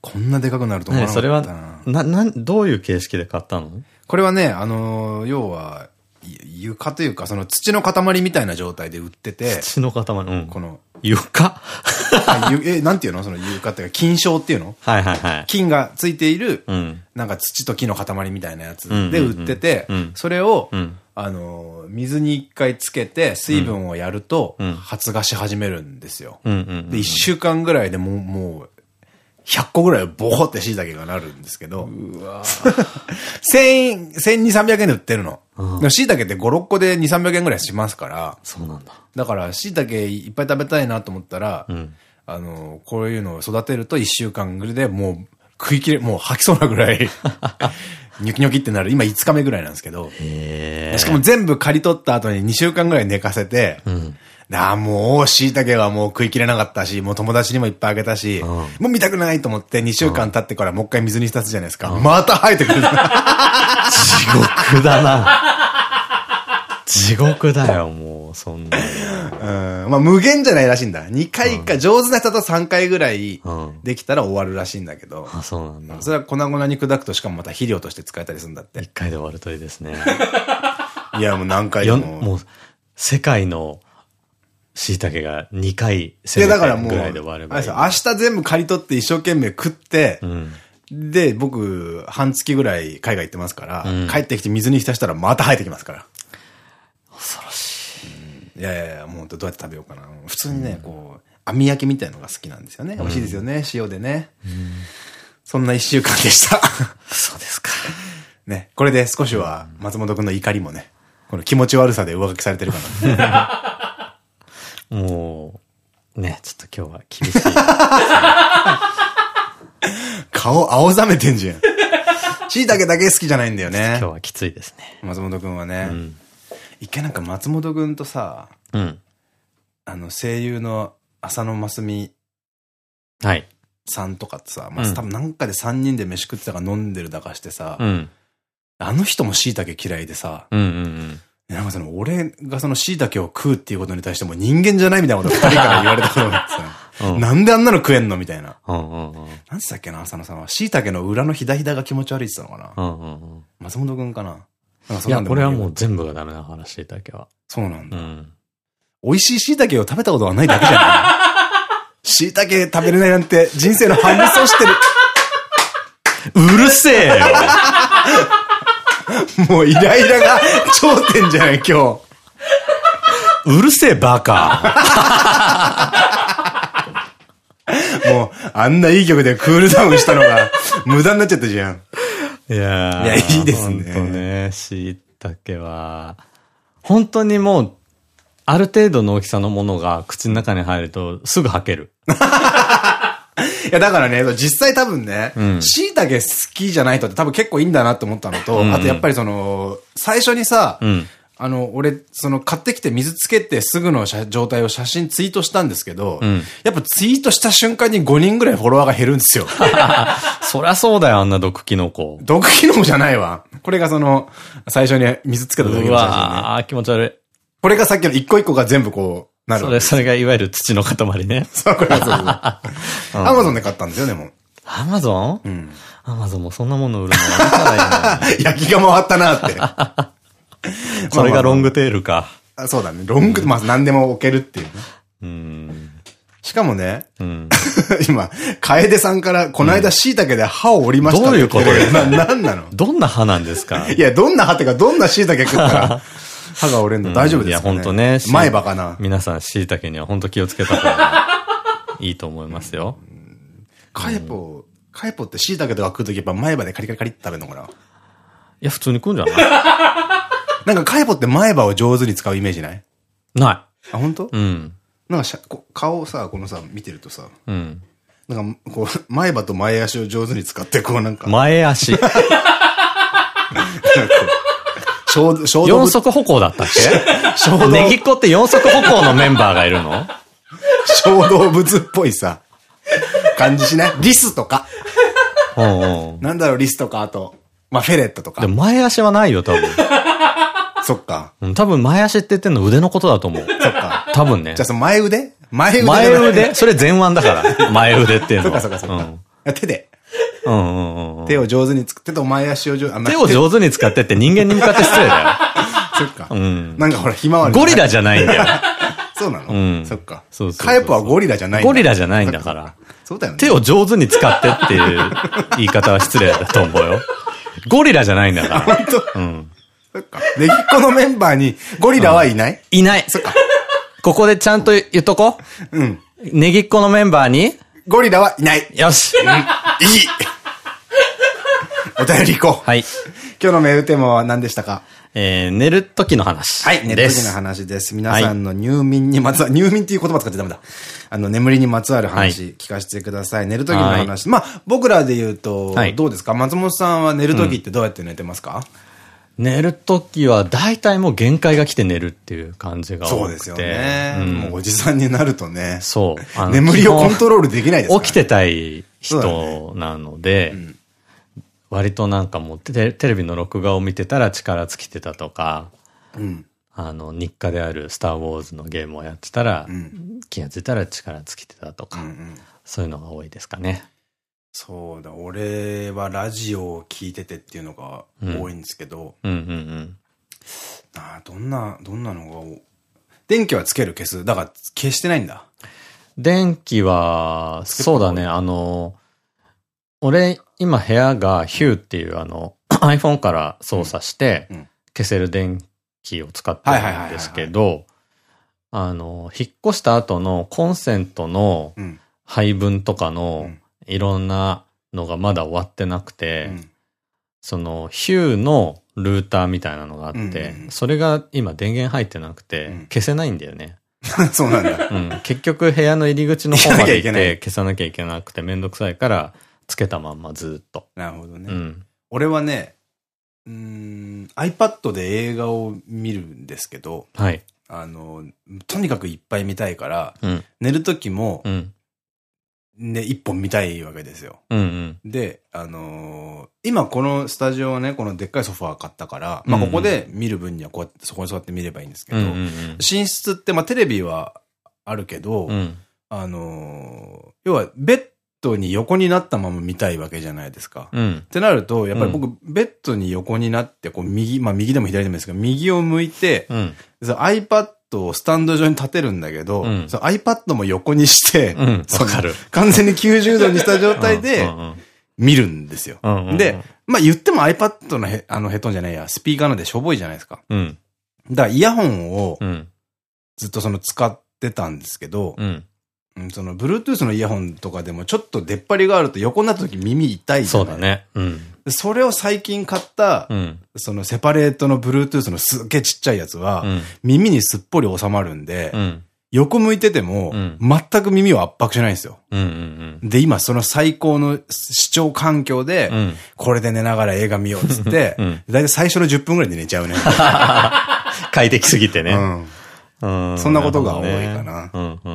こんなでかくなると思わなねそれはかったな。、な、な、どういう形式で買ったの？これはね、あのー要は、い床というか、その土の塊みたいな状態で売ってて、土の塊。うん。この、床？え、なんていうの？その床っていうか、金賞っていうの？はいはいはい。金がついている、うん。なんか土と木の塊みたいなやつうん。で売っててそれをうん、あのー、水に一回つけて、水分をやるとうん、発芽し始めるんですよ。で、一週間ぐらいでもう、もう、100個ぐらいボコって椎茸がなるんですけど、うわ1000、1200、300円で売ってるの。うん椎茸って5、6個で2、300円ぐらいしますから、そうなんだ。だから椎茸いっぱい食べたいなと思ったら、うん。あの、こういうのを育てると1週間ぐらいでもう食い切れ、もう吐きそうなぐらい、ニョキニョキってなる。今5日目ぐらいなんですけど。しかも全部刈り取った後に2週間ぐらい寝かせて、うん。ああ、もう、椎茸はもう食い切れなかったし、もう友達にもいっぱいあげたし、うんもう見たくないと思って2週間経ってからもう一回水に浸すじゃないですか。また生えてくる。地獄だな。地獄だよ、もう、そんなうんまあ無限じゃないらしいんだ。2回か、上手な人だと3回ぐらい。できたら終わるらしいんだけど、あ、そうなんだ。それは粉々に砕くとしかもまた肥料として使えたりするんだって。一回で終わるといいですね。いや、もう何回も。もう、世界の椎茸が2回いや、攻めだからもう、てぐらいで終わればいい。あれですよ明日全部刈り取って一生懸命食ってう、ん。で、僕、半月ぐらい海外行ってますから、うん帰ってきて水に浸したらまた生えてきますから。恐ろしい。いやいやいや、もうどうやって食べようかな。普通にね、こう、網焼きみたいのが好きなんですよね。美味しいですよね、塩でね。そんな一週間でした。そうですか。ね、これで少しは松本くんの怒りもね、この気持ち悪さで上書きされてるかな。もう、ね、ちょっと今日は厳しい。顔青ざめてんじゃん。椎茸だけ好きじゃないんだよね今。日はきついですね。松本くんはね。うん。一回なんか松本くんとさ、うん。あの声優の浅野真澄はい。さんとかってさ、まあ、うん多分なんかで3人で飯食ってたか飲んでるだかしてさ、うん。あの人も椎茸嫌いでさ、うんうんうん。なんかその、俺がその椎茸を食うっていうことに対しても人間じゃないみたいなことを二人から言われたことがあってさ、うんなんであんなの食えんのみたいな。うんうんうん。なんつったっけな、浅野さんは。椎茸の裏のひだひだが気持ち悪いって言ってたのかな。うんうんうん。松本くんかな。ないや、これはもうう。全部がダメな話椎茸は。そうなんだ。うん。美味しい椎茸を食べたことがないだけじゃない 椎茸食べれないなんて人生の半分そうしてる。うるせえよもうイライラが頂点じゃない、今日。うるせえバカもう、あんないい曲でクールダウンしたのが無駄になっちゃったじゃん。いやーいやいいですねほんとね、椎茸は、本当にもう、ある程度の大きさのものが口の中に入るとすぐ吐ける。いや、だからね、実際多分ねうん、椎茸好きじゃない人って多分結構いいんだなって思ったのと、うんうんあとやっぱりその、最初にさ、うん。あの、俺、その、買ってきて水つけてすぐの写状態を写真ツイートしたんですけど、うんやっぱツイートした瞬間に5人ぐらいフォロワーが減るんですよ。そりゃそうだよ、あんな毒キノコ。毒機能じゃないわ。これがその、最初に水つけた時のう写真ね。わー、気持ち悪い。これがさっきの一個一個が全部こう、なるそれ、それがいわゆる土の塊ね。そう、これがそうそう。アマゾンで買ったんですよ、でも。アマゾン？うん。アマゾンもそんなもの売るの 焼きが回ったなって。それがロングテールか。あそうだね。ロング、まあ何でも置けるっていうね。うん。しかもね、うん。今、楓さんから、この間椎茸で歯を折りましたどういうことな、なんなの？どんな歯なんですか？いや、どんな歯ってか、どんな椎茸食ったら、歯が折れんの大丈夫ですか、ね、いや、ほんとね。前歯かな？皆さん、椎茸には本当気をつけた方がいいと思いますよ。カエポ、カエポって椎茸とか食うときやっぱ前歯でカリカリカリって食べるのかな？いや、普通に食うんじゃない？なんかカエポって前歯を上手に使うイメージない？なあ、本当？い。うん。なんかしゃこ顔をさ、このさ、見てるとさ、うん。なんか、こう、前歯と前足を上手に使って、こうなんか、前足。四物、足歩行だったっ小動けネギっ子って四足歩行のメンバーがいるの？小動物っぽいさ、感じしない？リスとか。うんうん。なんだろう、リスとか、あと、まあ、フェレットとかで。も前足はないよ、多分。そっか。うん多分前足って言ってんの腕のことだと思う。そっか。多分ねじゃあ、。その前腕？前腕前腕？それ前腕だから。前腕っていうのは。そっかそっかそっか。手で。うんうんうん。手を上手につく、手と前足を上手、あ手を上手に使ってって人間に向かって失礼だよ。そっか。んなんかほら、ひまわり。ゴリラじゃないんだよ。そうなの？うんそっか。そうそカエポはゴリラじゃないんだゴリラじゃないんだから。そうだよね。手を上手に使ってっていう言い方は失礼だと思うよ。ゴリラじゃないんだから。本当？うん。そっか。ネギっ子のメンバーにゴリラはいない？いない。そっか。ここでちゃんと言っとこうん。ネギっ子のメンバーに、ゴリラはいない。いい。よし。お便り行こう。はい。今日のメールテーマは何でしたか？えー、寝る時の話。はい、寝る時の話です。皆さんの入眠にまつわる、入眠っていう言葉使っちゃダメだ。あの、眠りにまつわる話、聞かせてください。寝る時の話。まあ、僕らで言うとはい、どうですか？松本さんは寝る時ってどうやって寝てますか？寝る時は大体もう限界が来て寝るっていう感じが多くて。そうですよね。うんもうおじさんになるとね。そう。眠りをコントロールできないですね起きてたい人なので、割となんかもうテテレビの録画を見てたら力尽きてたとか、うん。あの、日課であるスターウォーズのゲームをやってたら、気がついたら力尽きてたとか、うんうんそういうのが多いですかね。そうだ、俺はラジオを聞いててっていうのが多いんですけど、うんうんうん。どんな、どんなのがお、電気はつける消す。だから消してないんだ。電気は、そうだね、あの、俺、今部屋がヒューっていうあの、iPhone から操作して消せる電気を使ってるんですけど、あの、引っ越した後のコンセントのうん。配分とかうのんいろんなのがまだ終わってなくて、うんそのヒューのルーターみたいなのがあって、それが今電源入ってなくて、うん消せないんだよね。そうなんだ。うん、結局部屋の入り口の方まで行っ消さなきゃいけないて消さなきゃいけなくてめんどくさいからつけたまんまずっと。なるほどね。うん。俺はね、うーん、iPad で映画を見るんですけど、はい。あの、とにかくいっぱい見たいから、うん。寝る時もう、ん。ね、一本見たいわけですよ。うんうん。で、あのー今このスタジオはね、このでっかいソファー買ったから、まあうんうんここで見る分にはこうやってそこに座って見ればいいんですけど、うんうん寝室って、まあテレビはあるけど、うん。うん。あのー要はベッドに横になったまま見たいわけじゃないですか。うんっ。てなると、やっぱり僕、ベッドに横になって、こう右、まあ右でも左でもいいですけど、右を向いて、うん。iPad をスタンド上に立てるんだけど、うん iPad も横にして、うん 完全に90度にした状態で見るんですよ。で、まあ言っても iPad のヘあのヘッドホンじゃないや、スピーカーなんでしょぼいじゃないですか。うん。だからイヤホンをうん。ずっとその使ってたんですけど、うん。うんその Bluetooth のイヤホンとかでもちょっと出っ張りがあると横になった時耳痛いじゃないそうだね。うん。でそれを最近買った、うん。そのセパレートの Bluetooth のすっげえちっちゃいやつは、うん。耳にすっぽり収まるんで、うん。横向いてても、うん全く耳を圧迫しないんですよ。で、今その最高の視聴環境で、うん。これで寝ながら映画見ようっつって、うんだいたい最初の10分ぐらいで寝ちゃうね。快適すぎてね。そんなことが多いかな。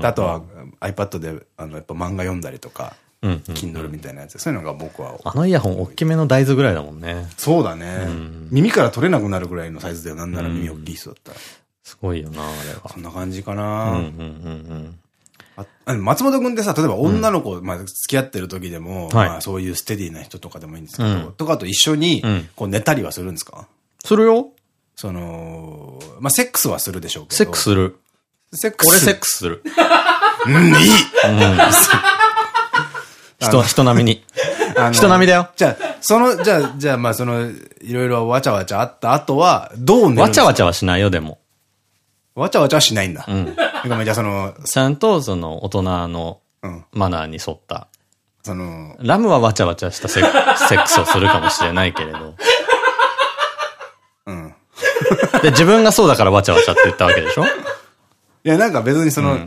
あとは iPad であのやっぱ漫画読んだりとか。Kindle みたいなやつ。そういうのが僕は。あのイヤホン大きめの大豆ぐらいだもんね。そうだねん。耳から取れなくなるぐらいのサイズだよ。なんなら耳大きい人だったら。すごいよな、あれは。そんな感じかうんうんうな。んあ松本くんってさ、例えば女の子、まあ付き合ってる時でも、はいまあそういうステディな人とかでもいいんですけど、うんとかと一緒にうん、こう寝たりはするんですか？するよその、まあセックスはするでしょうけど。セックスする。セックス？俺セックスする。うん、いい 人、人並みに。人並みだよ。じゃあ、その、じゃあ、じゃあ、まあ、その、いろいろわちゃわちゃあった後は、どう寝るんですか？わちゃわちゃはしないよ、でも。わちゃわちゃはしないんだ。うん。ごめん、じゃあ、その、ちゃんと、その、大人のうん、マナーに沿った。その、ラムはわちゃわちゃしたセッ セックスをするかもしれないけれど。うん。で、自分がそうだからわちゃわちゃって言ったわけでしょ？や、なんか別にその、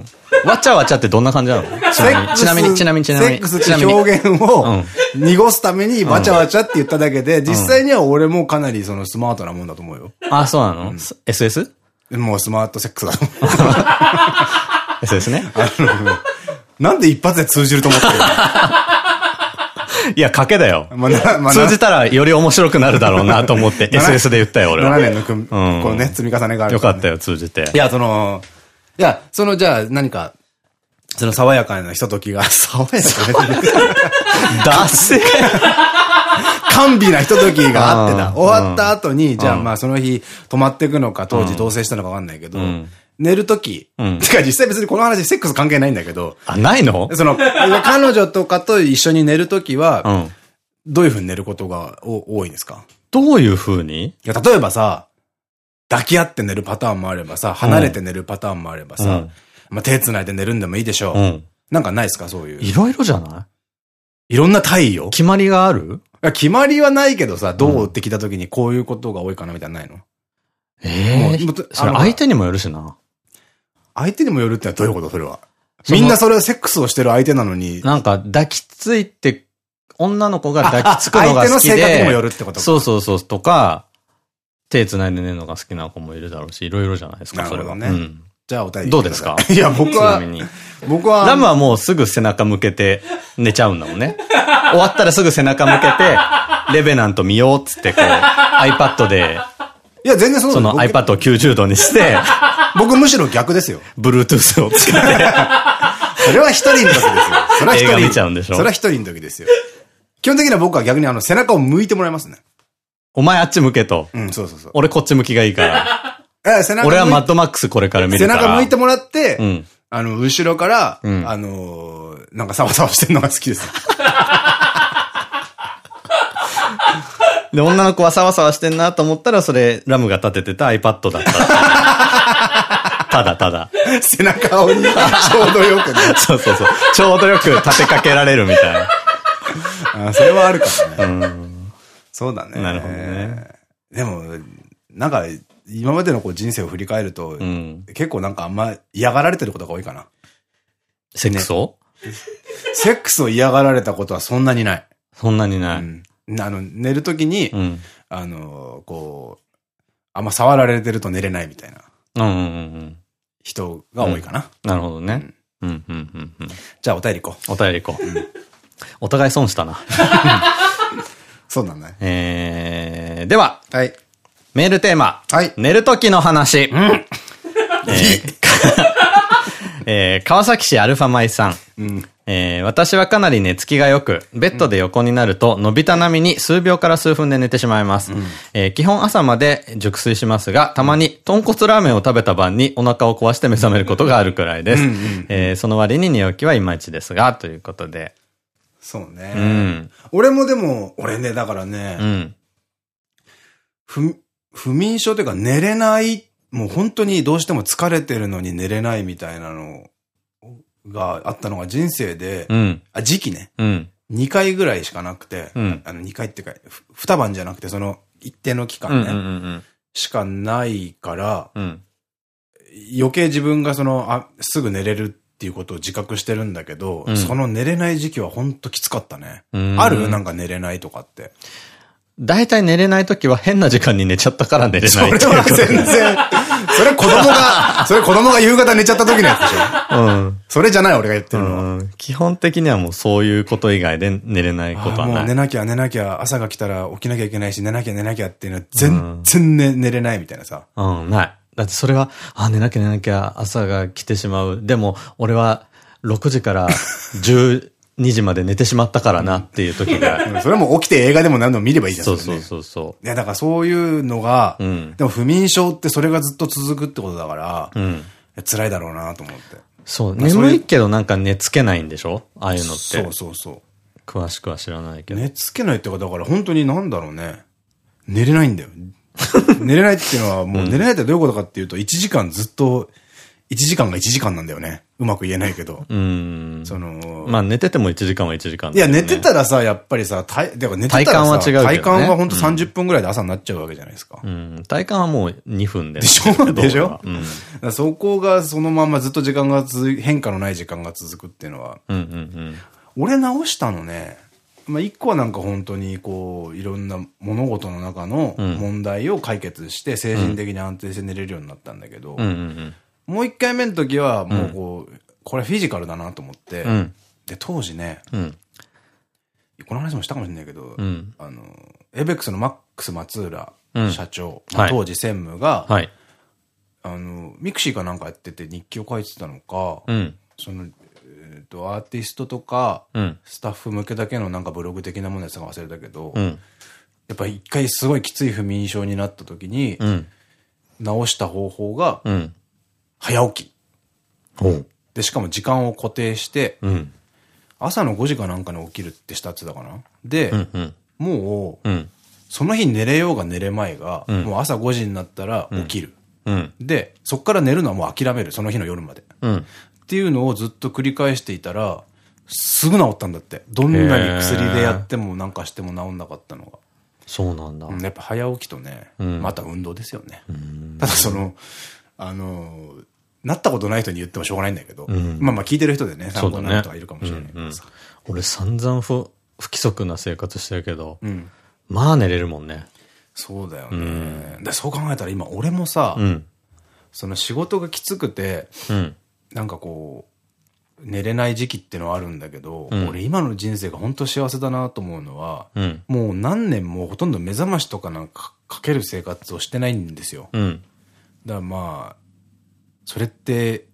わちゃわちゃってどんな感じなの？ちなみに、ちなみに、ちなみに、ちなみに。セックスって表現を濁すためにわちゃわちゃって言っただけで、実際には俺もかなりそのスマートなもんだと思うよ。あ、そうなの ?SS? もうスマートセックスだと思う。SS ね。なんで一発で通じると思ってるいや、賭けだよ。通じたらより面白くなるだろうなと思って SS で言ったよ、俺は。7年のこのね、積み重ねがあるよかったよ、通じて。いや、その、いや、その、じゃあ、何か、その爽やかなひとときが、爽やかなダセ甘美なひとときがあってた。うん終わった後に、じゃあうんまあその日泊まっていくのか、当時同棲したのかわかんないけどん、寝るとき、うん。てか実際別にこの話セックス関係ないんだけど、あ、ないの？その、彼女とかと一緒に寝るときうは、ん。どういう風に寝ることがお多いんですか？どういう風に？いや、例えばさ、抱き合って寝るパターンもあればさ、離れて寝るパターンもあればさうん、まあ手繋いで寝るんでもいいでしょう。うん。なんかないですかそういう。いろいろじゃない？いろんな体位よ。決まりがある？決まりはないけどさ、どうって聞いた時にこういうことが多いかなみたいなのないの？ええそれ相手にもよるしな。相手にもよるってのはどういうこと？それは。みんなそれをセックスをしてる相手なのに。なんか抱きついて、女の子が抱きつくのが好きあ相手の性格にもよで、るってことかそうそうそう、とか、手繋いで寝るのが好きな子もいるだろうし、いろいろじゃないですか、それは。ねうんじゃあお便り。どうですか？いや、僕はちなみ、に。僕は、ラムはもうすぐ背中向けて寝ちゃうんだもんね。終わったらすぐ背中向けて、レベナント見ようっつってこう、iPad で、いや、全然そうその僕 iPad を90度にして、僕むしろ逆ですよ。Bluetooth をつけて、それは一人の時ですよ。それは一人。映画見ちゃうんでしょ？それは一人の時ですよ。基本的には僕は逆にあの背中を向いてもらいますね。お前あっち向けと、うん、そうそうそう。俺こっち向きがいいから、俺はマッドマックスこれから見る背から。中向いてもらって、うん。あの、後ろから、うんあのー、なんかサワサワしてるのが好きです。で、女の子はサワサワしてんなと思ったら、それ、ラムが立ててた iPad だった。ただただ。背中をにちょうどよくね。そうそうそう。ちょうどよく立てかけられるみたいな。あそれはあるかもね。うん。そうだね。なるほどね。でも、なんか、今までのこう人生を振り返ると、うん。結構なんかあんま嫌がられてることが多いかな。セックスを、セックスを嫌がられたことはそんなにない。そんなにない。うん。あの、寝るときに、うん。あの、こう、あんま触られてると寝れないみたいなうんうんうんうん。人が多いかな。なるほどね。うん、うん、うん、うん。じゃあお便り行こう。お便り行こう。お互い損したな。そうなんだね。えー、では、はい。メールテーマ。はい寝る時の話。えー えー川崎市アルファマイさん。うん。えー私はかなり寝つきが良く、ベッドで横になると、伸びた並みに数秒から数分で寝てしまいます。えー基本朝まで熟睡しますが、たまに豚骨ラーメンを食べた晩にお腹を壊して目覚めることがあるくらいです。えーその割に寝起きはいまいちですが、ということで。そうね。うん。俺もでも、俺ね、だからね、うん。不、不眠症というか寝れない、もう本当にどうしても疲れてるのに寝れないみたいなのがあったのが人生で、うん。あ、時期ね。うん。2回ぐらいしかなくて、うんあの2回っていうか、ふ二晩じゃなくてその一定の期間ね、しかないから、うん。余計自分がその、あ、すぐ寝れるっていうことを自覚してるんだけど、うんその寝れない時期は本当きつかったね。うんある？なんか寝れないとかって。大体寝れない時は変な時間に寝ちゃったから寝れそれないっていうことは全然、それ子供が、それ子供が夕方寝ちゃった時のやつでしょ。うん。それじゃない俺が言ってるのは。うん基本的にはもうそういうこと以外で寝れないことはない。もう寝なきゃ寝なきゃ、朝が来たら起きなきゃいけないし、寝なきゃ寝なきゃっていうのは全然寝,、寝れないみたいなさ。うん、ない。だってそれは、あ、寝なきゃ寝なきゃ朝が来てしまう。でも、俺は6時から12時まで寝てしまったからなっていう時が。うんそれはもう起きて映画でも何でも見ればいいじゃん。そうそうそうそいや、だからそういうのが、うんでも不眠症ってそれがずっと続くってことだから、う。うん。辛いだろうなと思って。そう、眠いけどなんか寝つけないんでしょ？ああいうのって。そうそうそ詳しくは知らないけう。ど。寝つけないっていうか、だから本当になんだろうね。寝れないんだよ。寝れないっていうのは、もう寝れないってどういうことかっていうと、1時間ずっと1時間が1時間なんだよね。うまく言えないけど。うん。その、まあ寝てても1時間は1時間、ね、いや、寝てたらさ、やっぱりさ、体、だから寝てたら体感は違うね、体感は本当30分ぐらいで朝になっちゃうわけじゃないですか。うん。体感はもう2分で。でしょ？でしょ？うん。そこがそのままずっと時間が続変化のない時間が続くっていうのは。うんうんうん。俺直したのね、まあ一個はなんか本当にこう、いろんな物事の中の問題を解決して精神的に安定して寝れるようになったんだけど、もう一回目の時はもうこう、これフィジカルだなと思って、で、当時ね、この話もしたかもしれないけど、あの、エイベックスのマックス松浦社長、当時専務が、あの、ミクシーかなんかやってて日記を書いてたのか、その、と、アーティストとか、スタッフ向けだけのなんかブログ的なものやつが忘れたけど、やっぱ一回すごいきつい不眠症になった時に、直した方法が、早起き。で、しかも時間を固定して、うん、朝の5時かなんかに起きるってしたってたかな？で、うんうん、もう、うん、その日寝れようが寝れまいが、うん、もう朝5時になったら起きる。で、そっから寝るのはもう諦める。その日の夜まで。っていうのをずっと繰り返していたら、すぐ治ったんだって。どんなに薬でやってもなんかしても治んなかったのが。そうなんだ。やっぱ早起きとね、また運動ですよね。ただその、あの、なったことない人に言ってもしょうがないんだけど、うん、まあまあ聞いてる人でね、参考になる人はいるかもしれないけどさ。俺散々不不規則な生活してるけど、うん、まあ寝れるもんね。そうだよね。でそう考えたら今俺もさ、うん、その仕事がきつくて、うん、なんかこう、寝れない時期ってのはあるんだけど、俺今の人生が本当幸せだなと思うのは、もう何年もほとんど目覚ましとかなんかかける生活をしてないんですよ。だからまあ、それって、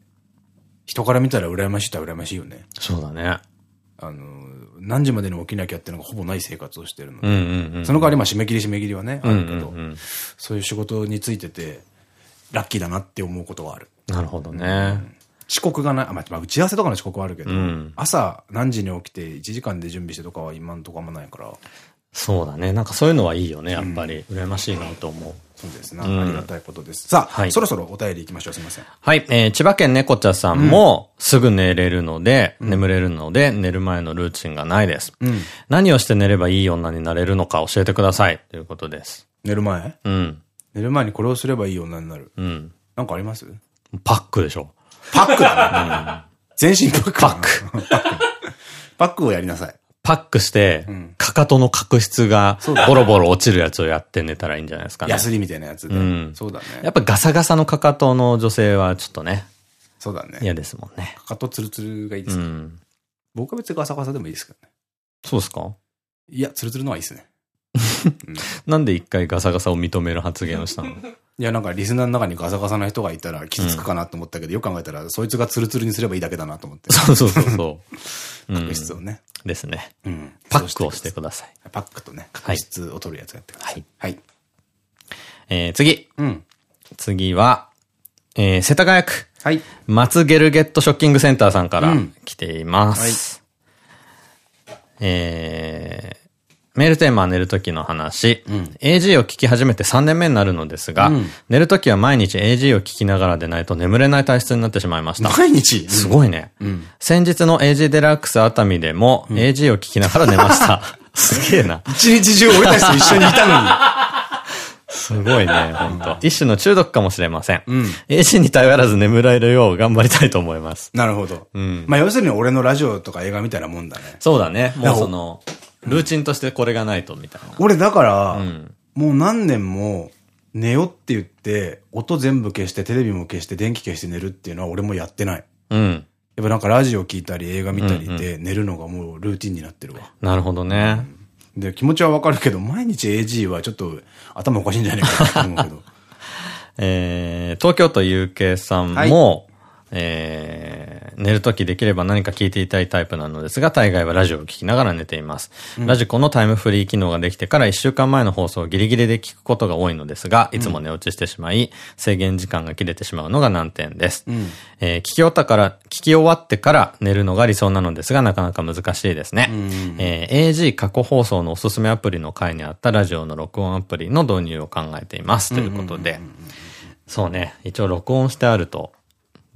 人から見たら羨ましいとは羨ましいよね。そうだね。あの、何時までに起きなきゃっていうのがほぼない生活をしてるので。その代わりまあ締め切り締め切りはね、あるけど、そういう仕事についてて、ラッキーだなって思うことはある。なるほどね。うん、遅刻がない、まあ、打ち合わせとかの遅刻はあるけど、うん、朝何時に起きて1時間で準備してとかは今んとこあんまないから。そうだね。なんかそういうのはいいよね、やっぱり。うん、羨ましいなと思う。そうですね。ありがたいことです。さあ、そろそろお便り行きましょう。すみません。はい。えー、千葉県猫茶さんも、すぐ寝れるので、眠れるので、寝る前のルーチンがないです。何をして寝ればいい女になれるのか教えてください。ということです。寝る前？うん。寝る前にこれをすればいい女になる。うん。なんかあります？パックでしょ。パックだね。全身パック。パック。パックをやりなさい。パックして、かかとの角質がボロボロ落ちるやつをやって寝たらいいんじゃないですかね。ヤスリみたいなやつで。うん。そうだね。やっぱガサガサのかかとの女性はちょっとね。そうだね。嫌ですもんね。かかとツルツルがいいですか、うん、僕は別にガサガサでもいいですけどね。そうですか？いや、ツルツルのはいいですね。なんで一回ガサガサを認める発言をしたの？いや、なんかリスナーの中にガサガサな人がいたら傷つくかなと思ったけど、よく考えたら、そいつがツルツルにすればいいだけだなと思って。そうそうそうそう。角質をね。ですね。うん。パックをしてください。パックとね、角質を取るやつやってください。はい。え次。うん。次は、え世田谷区。はい。松ゲルゲットショッキングセンターさんから来ています。はい。えメールテーマは寝るときの話。うん、AG を聞き始めて3年目になるのですが、うん、寝るときは毎日 AG を聞きながらでないと眠れない体質になってしまいました。毎日？すごいね。うん、先日の AG デラックス熱海でも AG を聞きながら寝ました。すげえな。一日中俺たちと一緒にいたのに。すごいね、本当一種の中毒かもしれません。うん、AG に頼らず眠られるよう頑張りたいと思います。なるほど。うん、まあ要するに俺のラジオとか映画みたいなもんだね。そうだね。もうその、ルーチンとしてこれがないと、みたいな。俺だから、うん、もう何年も、寝よって言って、音全部消して、テレビも消して、電気消して寝るっていうのは俺もやってない。うん。やっぱなんかラジオ聞いたり映画見たりで寝るのがもうルーティンになってるわ。なるほどね。うん、で、気持ちはわかるけど、毎日 AG はちょっと頭おかしいんじゃないかなと思うけど。えー、東京都 UK さんも、はいえー、寝るときできれば何か聞いていたいタイプなのですが、大概はラジオを聞きながら寝ています。うん、ラジコのタイムフリー機能ができてから1週間前の放送をギリギリで聞くことが多いのですが、いつも寝落ちしてしまい、制限時間が切れてしまうのが難点です。うん、えー、聞き終わったから、聞き終わってから寝るのが理想なのですが、なかなか難しいですね。うん、えー、AG 過去放送のおすすめアプリの回にあったラジオの録音アプリの導入を考えています。ということで、そうね、一応録音してあると、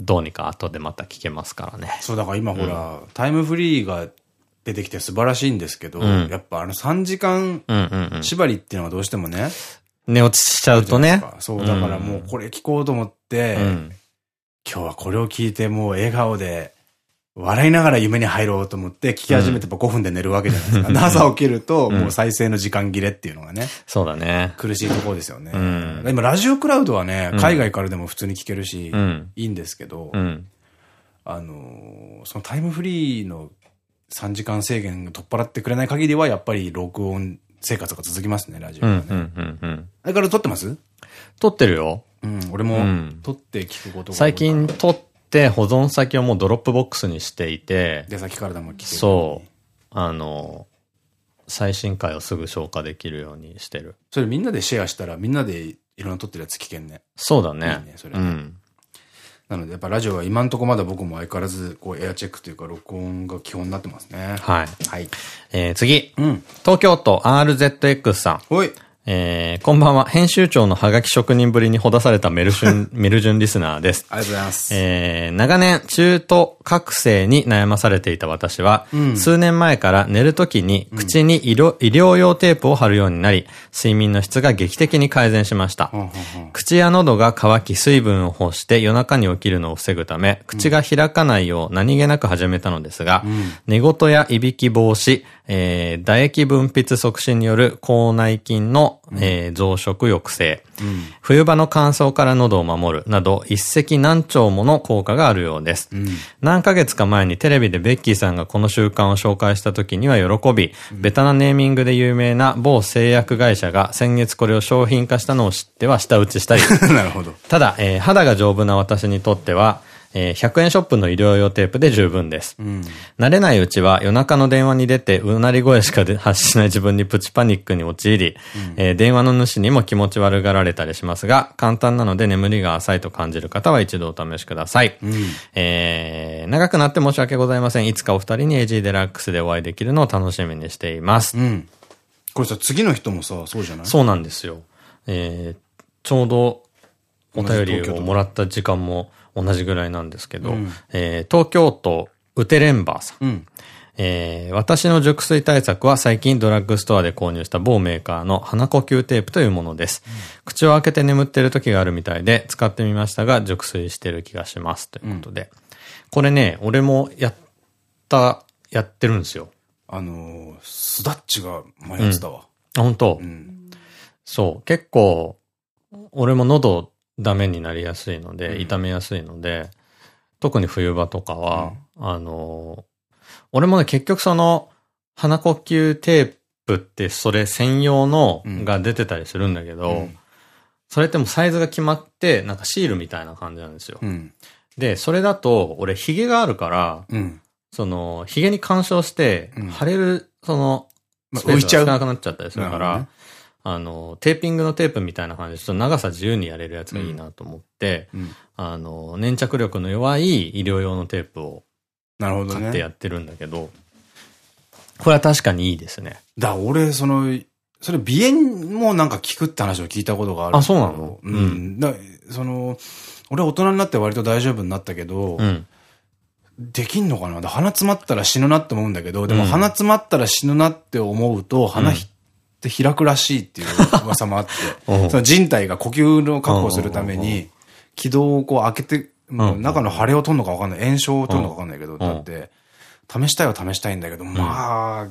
どうにか後でまた聞けますからね。そう、だから今ほら、タイムフリーが出てきて素晴らしいんですけど、やっぱあの3時間縛りっていうのはどうしてもね。寝落ちしちゃうとね。そう、だからもうこれ聞こうと思って、今日はこれを聞いてもう笑顔で、笑いながら夢に入ろうと思って聞き始めて5分で寝るわけじゃないですか。朝起きるともう再生の時間切れっていうのがね。そうだね。苦しいところですよね。今ラジオクラウドはね、海外からでも普通に聞けるし、いいんですけど、あの、そのタイムフリーの3時間制限取っ払ってくれない限りはやっぱり録音生活が続きますね、ラジオはね。あれから録ってます？録ってるよ。うん、俺も録って聞くことが最近録って保存先をもうドロップボックスにしていて、出先からでも聞ける。そう。あの、最新回をすぐ消化できるようにしてる。それみんなでシェアしたらみんなでいろんな撮ってるやつ聞けんね。そうだね。いいね、それ、ね。うん。なので、やっぱラジオは今んとこまだ僕も相変わらず、こう、エアチェックというか、録音が基本になってますね。はい。はい。えー、次。うん。東京都 RZX さん。はい。えー、こんばんは。編集長のハガキ職人ぶりにほだされたメルシュン、メルジュンリスナーです。ありがとうございます。えー、長年、中途覚醒に悩まされていた私は、うん、数年前から寝るときに口に医療,、医療用テープを貼るようになり、睡眠の質が劇的に改善しました。口や喉が渇き水分を欲して夜中に起きるのを防ぐため、口が開かないよう何気なく始めたのですが、うん、寝言やいびき防止、えー、唾液分泌促進による口内菌の、えー、増殖抑制、うん、冬場の乾燥から喉を守るなど一石何鳥もの効果があるようです。うん、何ヶ月か前にテレビでベッキーさんがこの習慣を紹介した時には喜び、うん、ベタなネーミングで有名な某製薬会社が先月これを商品化したのを知っては舌打ちしたり。なるほど。ただ、えー、肌が丈夫な私にとっては、えー、100円ショップの医療用テープで十分です。うん、慣れないうちは夜中の電話に出てうなり声しか発しない自分にプチパニックに陥り、うん、えー、電話の主にも気持ち悪がられたりしますが、簡単なので眠りが浅いと感じる方は一度お試しください。うん、えー、長くなって申し訳ございません。いつかお二人に AG デラックスでお会いできるのを楽しみにしています。これさ、次の人もさ、そうじゃない？そうなんですよ。えー、ちょうどお便りをもらった時間も、同じぐらいなんですけど、うん、えー、東京都ウテレンバーさん。うんえー、私の熟睡対策は最近ドラッグストアで購入した某メーカーの鼻呼吸テープというものです。うん、口を開けて眠ってる時があるみたいで使ってみましたが熟睡してる気がします。ということで。うん、これね、俺もやった、やってるんですよ。あのー、スダッチが前やつだわ。うん、本当、うん、そう。結構、俺も喉ダメになりやすいので、痛めやすいので、特に冬場とかは、うん、あの、俺もね、結局その、鼻呼吸テープってそれ専用のが出てたりするんだけど、うん、それってもうサイズが決まって、なんかシールみたいな感じなんですよ。うん、で、それだと、俺ヒゲがあるから、その、ヒゲに干渉して、腫れる、その、スペースが少なくなっちゃったりするから、あの、テーピングのテープみたいな感じで、ちょっと長さ自由にやれるやつがいいなと思って、うん、あの、粘着力の弱い医療用のテープをなるほど買ってやってるんだけど、これは確かにいいですね。だ、俺、その、それ鼻炎もなんか効くって話を聞いたことがある。あ、そうなの？うん。だその、俺大人になって割と大丈夫になったけど、うん、できんのかな？鼻詰まったら死ぬなって思うんだけど、でも鼻詰まったら死ぬなって思うと、鼻ひって開くらしいっていう 噂もあって、その人体が呼吸の確保するために、気道をこう開けて、中の腫れを取るのかわかんない、炎症を取るのかわかんないけど、だって、試したいは試したいんだけど、まあ、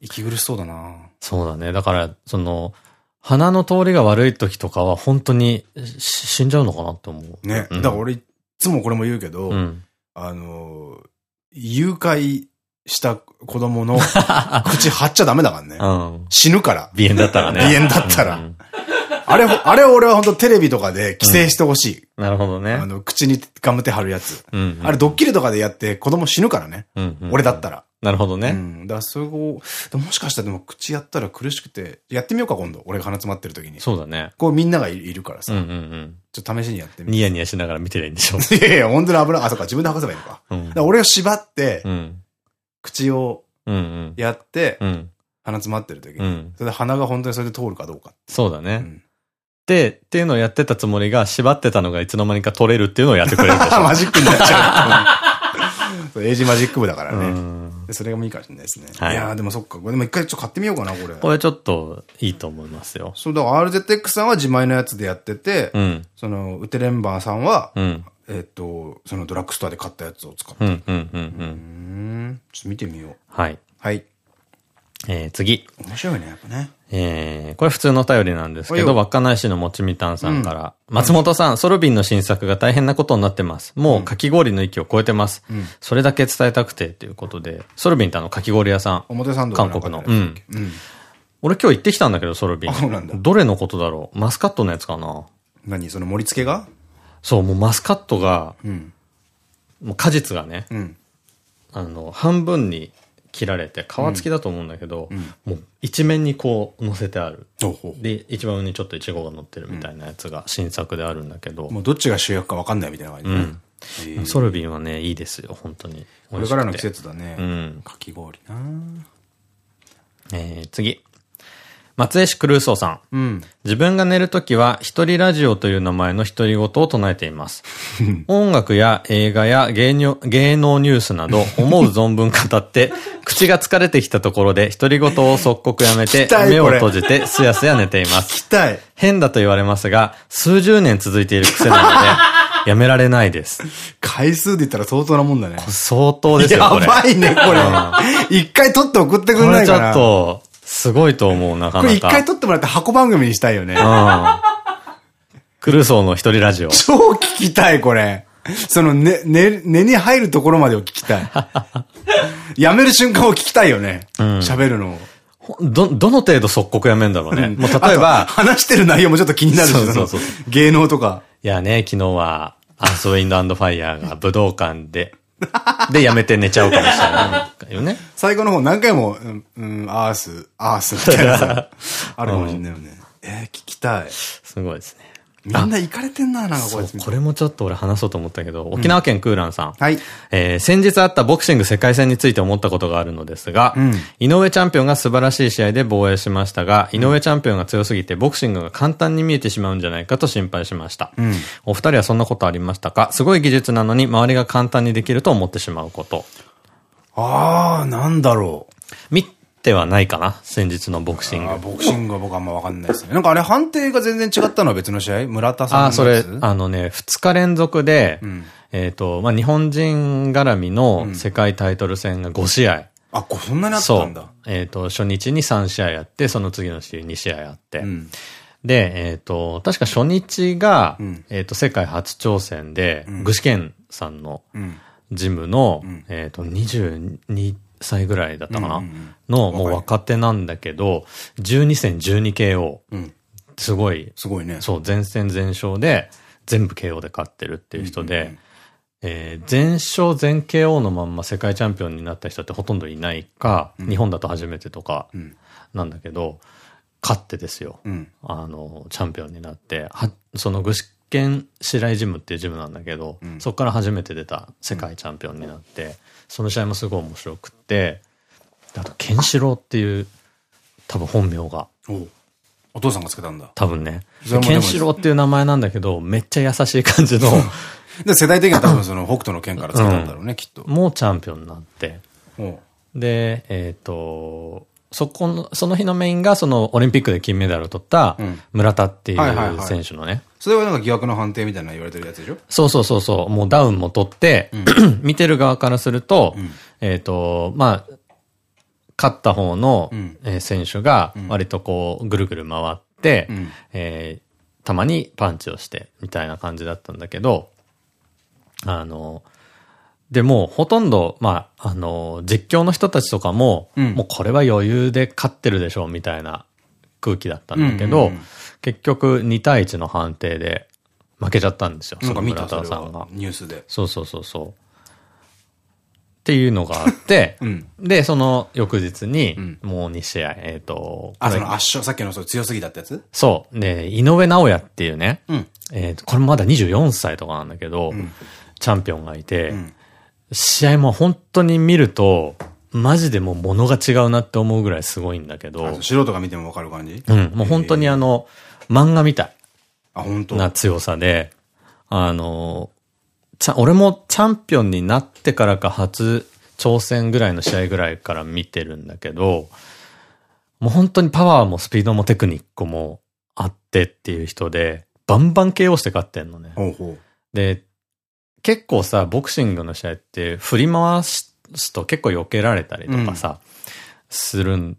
息苦しそうだな。そうだね。だから、その、鼻の通りが悪い時とかは本当に死んじゃうのかなって思う。ね。だから俺いつもこれも言うけど、あの、誘拐した子供の 口張っちゃダメだからね。うん、死ぬから。鼻炎だったらね。鼻炎だったら。あれ、あれ俺は本当テレビとかで規制してほしい。なるほどね。あの、口にガムテ貼るやつ。あれドッキリとかでやって子供死ぬからね。俺だったら。なるほどね。うん。だからそれを、もしかしたらでも口やったら苦しくて、やってみようか今度。俺が鼻詰まってる時に。そうだね。こうみんながいるからさ。ちょっと試しにやってみニヤニヤしながら見てりゃいいんでしょ。いやいや、本当に危ない。あ、そっか、自分で吐かせばいいのか。うん、俺を縛って、口をやって、鼻詰まってる時に、それで鼻が本当にそれで通るかどうか。そうだね。て、っていうのをやってたつもりが、縛ってたのがいつの間にか取れるっていうのをやってくれるでしょ。マジックになっちゃう。エイジマジック部だからね。それがもいいかもしれないですね。はい、いやーでもそっか。でも一回ちょっと買ってみようかな、これ。これちょっといいと思いますよ。そう、だから RZX さんは自前のやつでやってて、うん、その、ウテレンバーさんは、うん、えっと、そのドラッグストアで買ったやつを使って。うん、うん、うん、うん。ちょっと見てみよう。はい。はい。えー、次。面白いね、やっぱね。えー、これ普通のお便りなんですけど、稚内市のもちみたんさんから、うん、松本さん、ソルビンの新作が大変なことになってます。もうかき氷の域を超えてます。うん、それだけ伝えたくて、ということで、ソルビンってあのかき氷屋さん。表参道韓国の。うん。うん、俺今日行ってきたんだけど、ソルビン。そうなんだ。どれのことだろうマスカットのやつかな何？その盛り付けが？そう、もうマスカットが、うん、もう果実がね、うん、あの、半分に切られて、皮付きだと思うんだけど、うん、もう一面にこう乗せてある。で、一番上にちょっとイチゴが乗ってるみたいなやつが新作であるんだけど。もうどっちが主役か分かんないみたいな感じ、ね。うん。ソルビンはね、いいですよ、本当に。これからの季節だね。うん。かき氷なえー、次。松江市クルーソーさん。うん、自分が寝るときは、一人ラジオという名前の独り言を唱えています。音楽や映画や芸芸能ニュースなど、思う存分語って、口が疲れてきたところで、独り言を即刻やめて、目を閉じて、すやすや寝ています。変だと言われますが、数十年続いている癖なので、やめられないです。回数で言ったら相当なもんだね。相当ですよ、やばいね、これ。一回撮って送ってくんないかな。これちょっと、すごいと思う、なかなか。これ一回撮ってもらって箱番組にしたいよね。うん。クルーソーの一人ラジオ。超聞きたい、これ。その、ね、ね、根に入るところまでを聞きたい。やめる瞬間を聞きたいよね。喋、うん、るのを。ど、どの程度即刻やめんだろうね。もう例えば。話してる内容もちょっと気になるし、そうそうそう芸能とか。いやね、昨日は、アースウィンドファイヤーが武道館でで、やめて寝ちゃうかもしれないよね。最後の方何回も、うん、アース、アースみたいなさ、あるかもしれないよね。えー、聞きたい。すごいですね。みんな行かれてんな、なんかこれ。これもちょっと俺話そうと思ったけど、沖縄県クーランさん。はい。え先日あったボクシング世界戦について思ったことがあるのですが、井上チャンピオンが素晴らしい試合で防衛しましたが、井上チャンピオンが強すぎてボクシングが簡単に見えてしまうんじゃないかと心配しました。お二人はそんなことありましたか？すごい技術なのに周りが簡単にできると思ってしまうこと。ああ、なんだろう。てはないかな先日のボクシング。ボクシングは僕あんまわかんないですね。なんかあれ判定が全然違ったのは別の試合？村田さんあ、それ、あのね、二日連続で、うん、えっと、まあ、日本人絡みの世界タイトル戦が5試合。うん、あ、そんなにあったんだ。えっ、ー、と、初日に3試合やって、その次の週2試合やって。うん、で、えっ、ー、と、確か初日が、えっと、世界初挑戦で、具志堅さんの、ジムの、えっと、22歳ぐらいだったかな？の、もう若手なんだけど、12戦 12KO。すごい。すごいね。そう、全戦全勝で、全部 KO で勝ってるっていう人で、え全勝全 KO のまんま世界チャンピオンになった人ってほとんどいないか、日本だと初めてとか、なんだけど、勝ってですよ。あの、チャンピオンになって、は、その具志堅白井ジムっていうジムなんだけど、そこから初めて出た世界チャンピオンになって、その試合もすごい面白くって、あと、ケンシロウっていう、多分本名が。お父さんがつけたんだ。多分ね。ケンシロウっていう名前なんだけど、めっちゃ優しい感じの。で、世代的には多分その北斗の剣からつけたんだろうね、きっと。もうチャンピオンになって。で、えっ、と、そこの、その日のメインがそのオリンピックで金メダルを取った村田っていう選手のね。それはなんか疑惑の判定みたいな言われてるやつでしょ？そうそうそうそう。もうダウンも取って、うん、見てる側からすると、うん、えっと、まあ、勝った方の、え選手が割とこうぐるぐる回って、うん、えー、たまにパンチをしてみたいな感じだったんだけど、あの、でも、ほとんど、まあ、あの、実況の人たちとかも、うん、もうこれは余裕で勝ってるでしょうみたいな空気だったんだけど、結局2対1の判定で負けちゃったんですよ。なんか見たさんが。ニュースで。そうそうそうそう。っていうのがあって、うん、で、その翌日に、もう2試合、えっ、と、あ、その圧勝、さっきのそう強すぎたってやつ？そう。で、井上直也っていうね、うん、えっと、これまだ24歳とかなんだけど、うん、チャンピオンがいて、試合も本当に見ると、マジでもう物が違うなって思うぐらいすごいんだけど。素人が見てもわかる感じ？うん。もう本当にあの、漫画みたい。あ、本当？な強さで、あの、ちゃ、俺もチャンピオンになってからか初挑戦ぐらいの試合ぐらいから見てるんだけど、もう本当にパワーもスピードもテクニックもあってっていう人で、バンバン KO して勝ってんのね。ほうほうで、結構さ、ボクシングの試合って振り回すと結構避けられたりとかさ、うん、するん、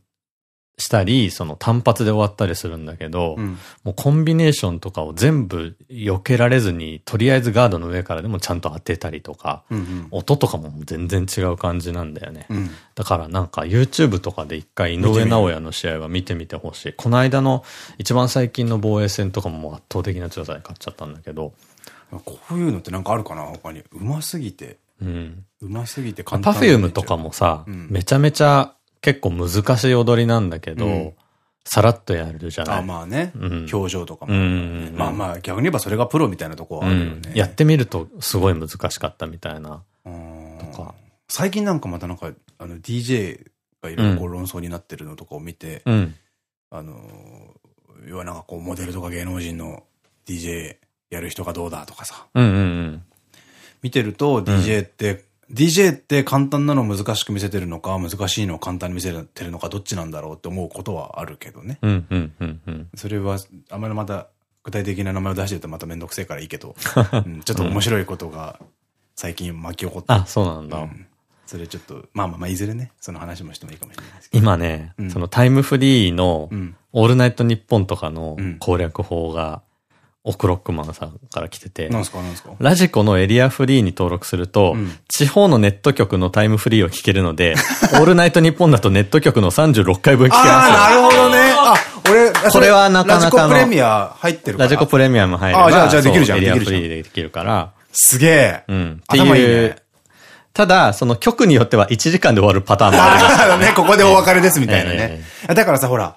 したり、その単発で終わったりするんだけど、うん、もうコンビネーションとかを全部避けられずに、とりあえずガードの上からでもちゃんと当てたりとか、うんうん、音とかも全然違う感じなんだよね。うん、だからなんか YouTube とかで一回井上尚弥の試合は見てみてほしい。この間の一番最近の防衛戦とかも圧倒的な強さで勝っちゃったんだけど、こういうのってなんかあるかな？他に。うますぎて。うん。うますぎて簡単パフュームとかもさ、うん、めちゃめちゃ結構難しい踊りなんだけど、うん、さらっとやるじゃない？あ、まあね。うん、表情とかも、ね。まあまあ逆に言えばそれがプロみたいなとこはあるよね、やってみるとすごい難しかったみたいな。とか。最近なんかまたなんか、あの DJ がいろいろ論争になってるのとかを見て、あの、要はなんかこうモデルとか芸能人の DJ やる人がどうだとかさ。見てると DJ って、うん、DJ って簡単なのを難しく見せてるのか、難しいのを簡単に見せてるのか、どっちなんだろうって思うことはあるけどね。それは、あまりまた具体的な名前を出してるとまためんどくせえからいいけど、うん、ちょっと面白いことが最近巻き起こって。あ、そうなんだ。うんそれちょっと、まあまあまあ、いずれね、その話もしてもいいかもしれないですけど。今ね、うん、そのタイムフリーの、オールナイトニッポンとかの攻略法が、オクロックマンさんから来てて。なんすかなんすか？ラジコのエリアフリーに登録すると、うん、地方のネット局のタイムフリーを聞けるので、オールナイトニッポンだとネット局の36回分聞けますああ、なるほどね。あ、俺、これはなかなかラジコプレミア入ってるラジコプレミアム入るあ、じゃあ、じゃあできるじゃん。エリアフリーでできるから。すげえ。うん。っていう。ただ、その曲によっては1時間で終わるパターンもある。ね、ここでお別れですみたいなね。だからさ、ほら、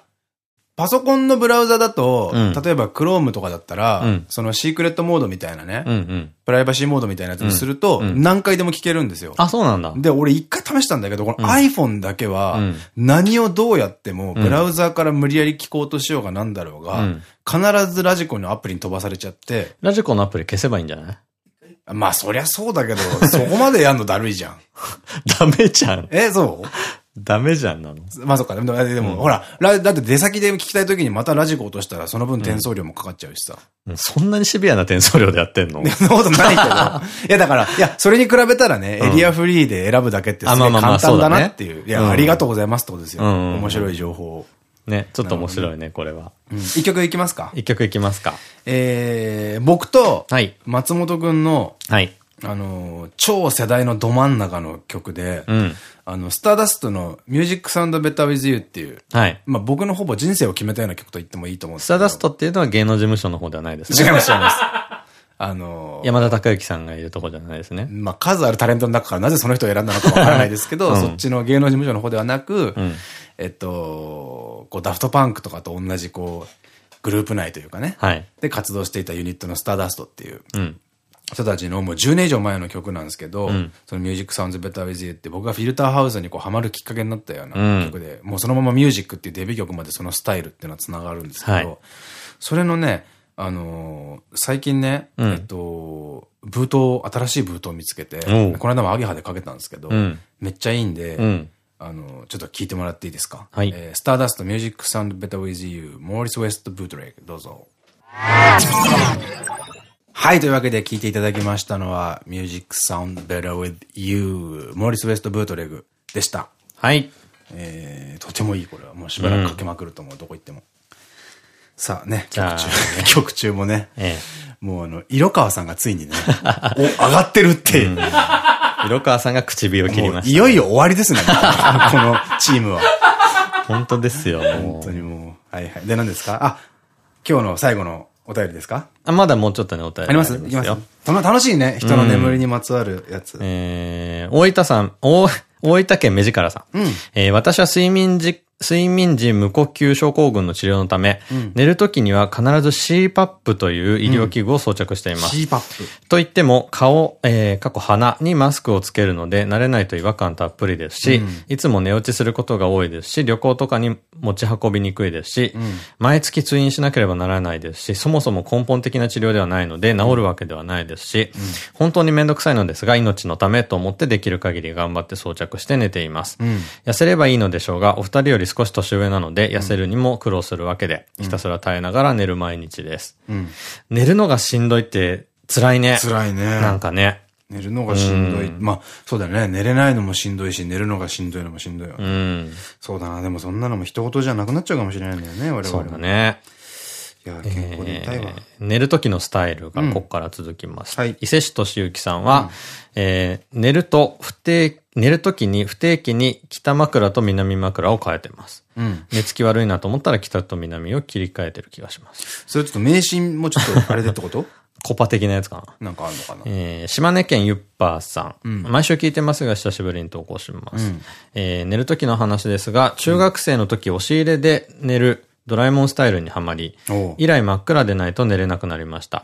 パソコンのブラウザだと、うん、例えば Chrome とかだったら、うん、そのシークレットモードみたいなね、うんうん、プライバシーモードみたいなやつにすると、何回でも聞けるんですよ。あ、そうなんだ。で、俺一回試したんだけど、この iPhone だけは、何をどうやっても、ブラウザから無理やり聞こうとしようがなんだろうが、必ずラジコのアプリに飛ばされちゃって。ラジコのアプリ消せばいいんじゃない？まあ、そりゃそうだけど、そこまでやんのだるいじゃん。ダメじゃん。え、そう？ダメじゃんなの？まあそっか、でも、でも、うん、ほら、だって出先で聞きたい時にまたラジコ落としたらその分転送料もかかっちゃうしさ。うん、そんなにシビアな転送料でやってんの？そんなことないけど。いやだから、いや、それに比べたらね、エリアフリーで選ぶだけってすごい簡単だなっていう。いや、ありがとうございますってことですよ。面白い情報を。ね、ちょっと面白いね、これは。一曲いきますか一曲いきますか。えー、僕と、松本くんの、はい。あの、超世代のど真ん中の曲で、うん、あの、スターダストのミュージックサウンドベターウィズユーっていう、はい。まあ僕のほぼ人生を決めたような曲と言ってもいいと思うんですスターダストっていうのは芸能事務所の方ではないですね。違います、違います。あのー、山田孝之さんがいるとこじゃないですね。まあ数あるタレントの中からなぜその人を選んだのかわからないですけど、うん、そっちの芸能事務所の方ではなく、うん、えっと、こうダフトパンクとかと同じこう、グループ内というかね、はい、で活動していたユニットのスターダストっていう、うん人たちのもう10年以上前の曲なんですけど、うん、その Music Sounds Better With You って僕がフィルターハウスにこうハマるきっかけになったような曲で、うん、もうそのままミュージックっていうデビュー曲までそのスタイルっていうのは繋がるんですけど、はい、それのね、あのー、最近ね、うん、えっと、ブート、新しいブートを見つけて、この間もアゲハでかけたんですけど、めっちゃいいんで、あの、ちょっと聞いてもらっていいですか？はい。えー、スターダスト Music Sounds Better With You、モーリス・ウェスト・ブートレグどうぞ。はい、というわけで聴いていただきましたのは、Music Sound Better With You、モーリス・ウェスト・ブートレグでした。はい。えー、とてもいい、これは。もうしばらくかけまくると思う、うん、どこ行っても。さあね、曲中、曲中もね、ええ、もうあの、色川さんがついにね、お、上がってるって、うん、色川さんが唇を切りました、ね、いよいよ終わりですね、このチームは。本当ですよ、本当にもう。はいはい。で、何ですか？あ、今日の最後のお便りですか？あ、まだもうちょっとね、お便りあります？いきます？楽しいね。人の眠りにまつわるやつ。えー、大分さん、大、大分県目力さん。うん、えー、私は睡眠時睡眠時無呼吸症候群の治療のため、うん、寝るときには必ず CPAP という医療器具を装着しています。うん、CPAP。と言っても、顔、えー、過去鼻にマスクをつけるので、慣れないと違和感たっぷりですし、うん、いつも寝落ちすることが多いですし、旅行とかに持ち運びにくいですし、毎月通院しなければならないですし、そもそも根本的な治療ではないので、治るわけではないですし、本当にめんどくさいのですが、命のためと思ってできる限り頑張って装着して寝ています。痩せればいいのでしょうが、お二人より少し年上なので、痩せるにも苦労するわけで、ひたすら耐えながら寝る毎日です。うん、寝るのがしんどいって辛いね。辛いね。なんかね。寝るのがしんどい。まあ、そうだね。寝れないのもしんどいし、寝るのがしんどいのもしんどいよね。うん。そうだな。でもそんなのも一言じゃなくなっちゃうかもしれないんだよね、我々そうだね。いや、健康でいたいわ。えー、寝る時のスタイルがここから続きます。うん、はい。伊勢市敏之さんは、うん、えー、寝ると不定、寝る時に不定期に北枕と南枕を変えてます。うん、寝つき悪いなと思ったら北と南を切り替えてる気がします。それちょっと迷信もちょっとあれでってこと？コパ的なやつかな。なんかあるのかな？えー、島根県ゆっぱーさん。うん、毎週聞いてますが、久しぶりに投稿します。うん、えー、寝る時の話ですが、中学生の時押し入れで寝るドラえもんスタイルにはまり、以来真っ暗でないと寝れなくなりました。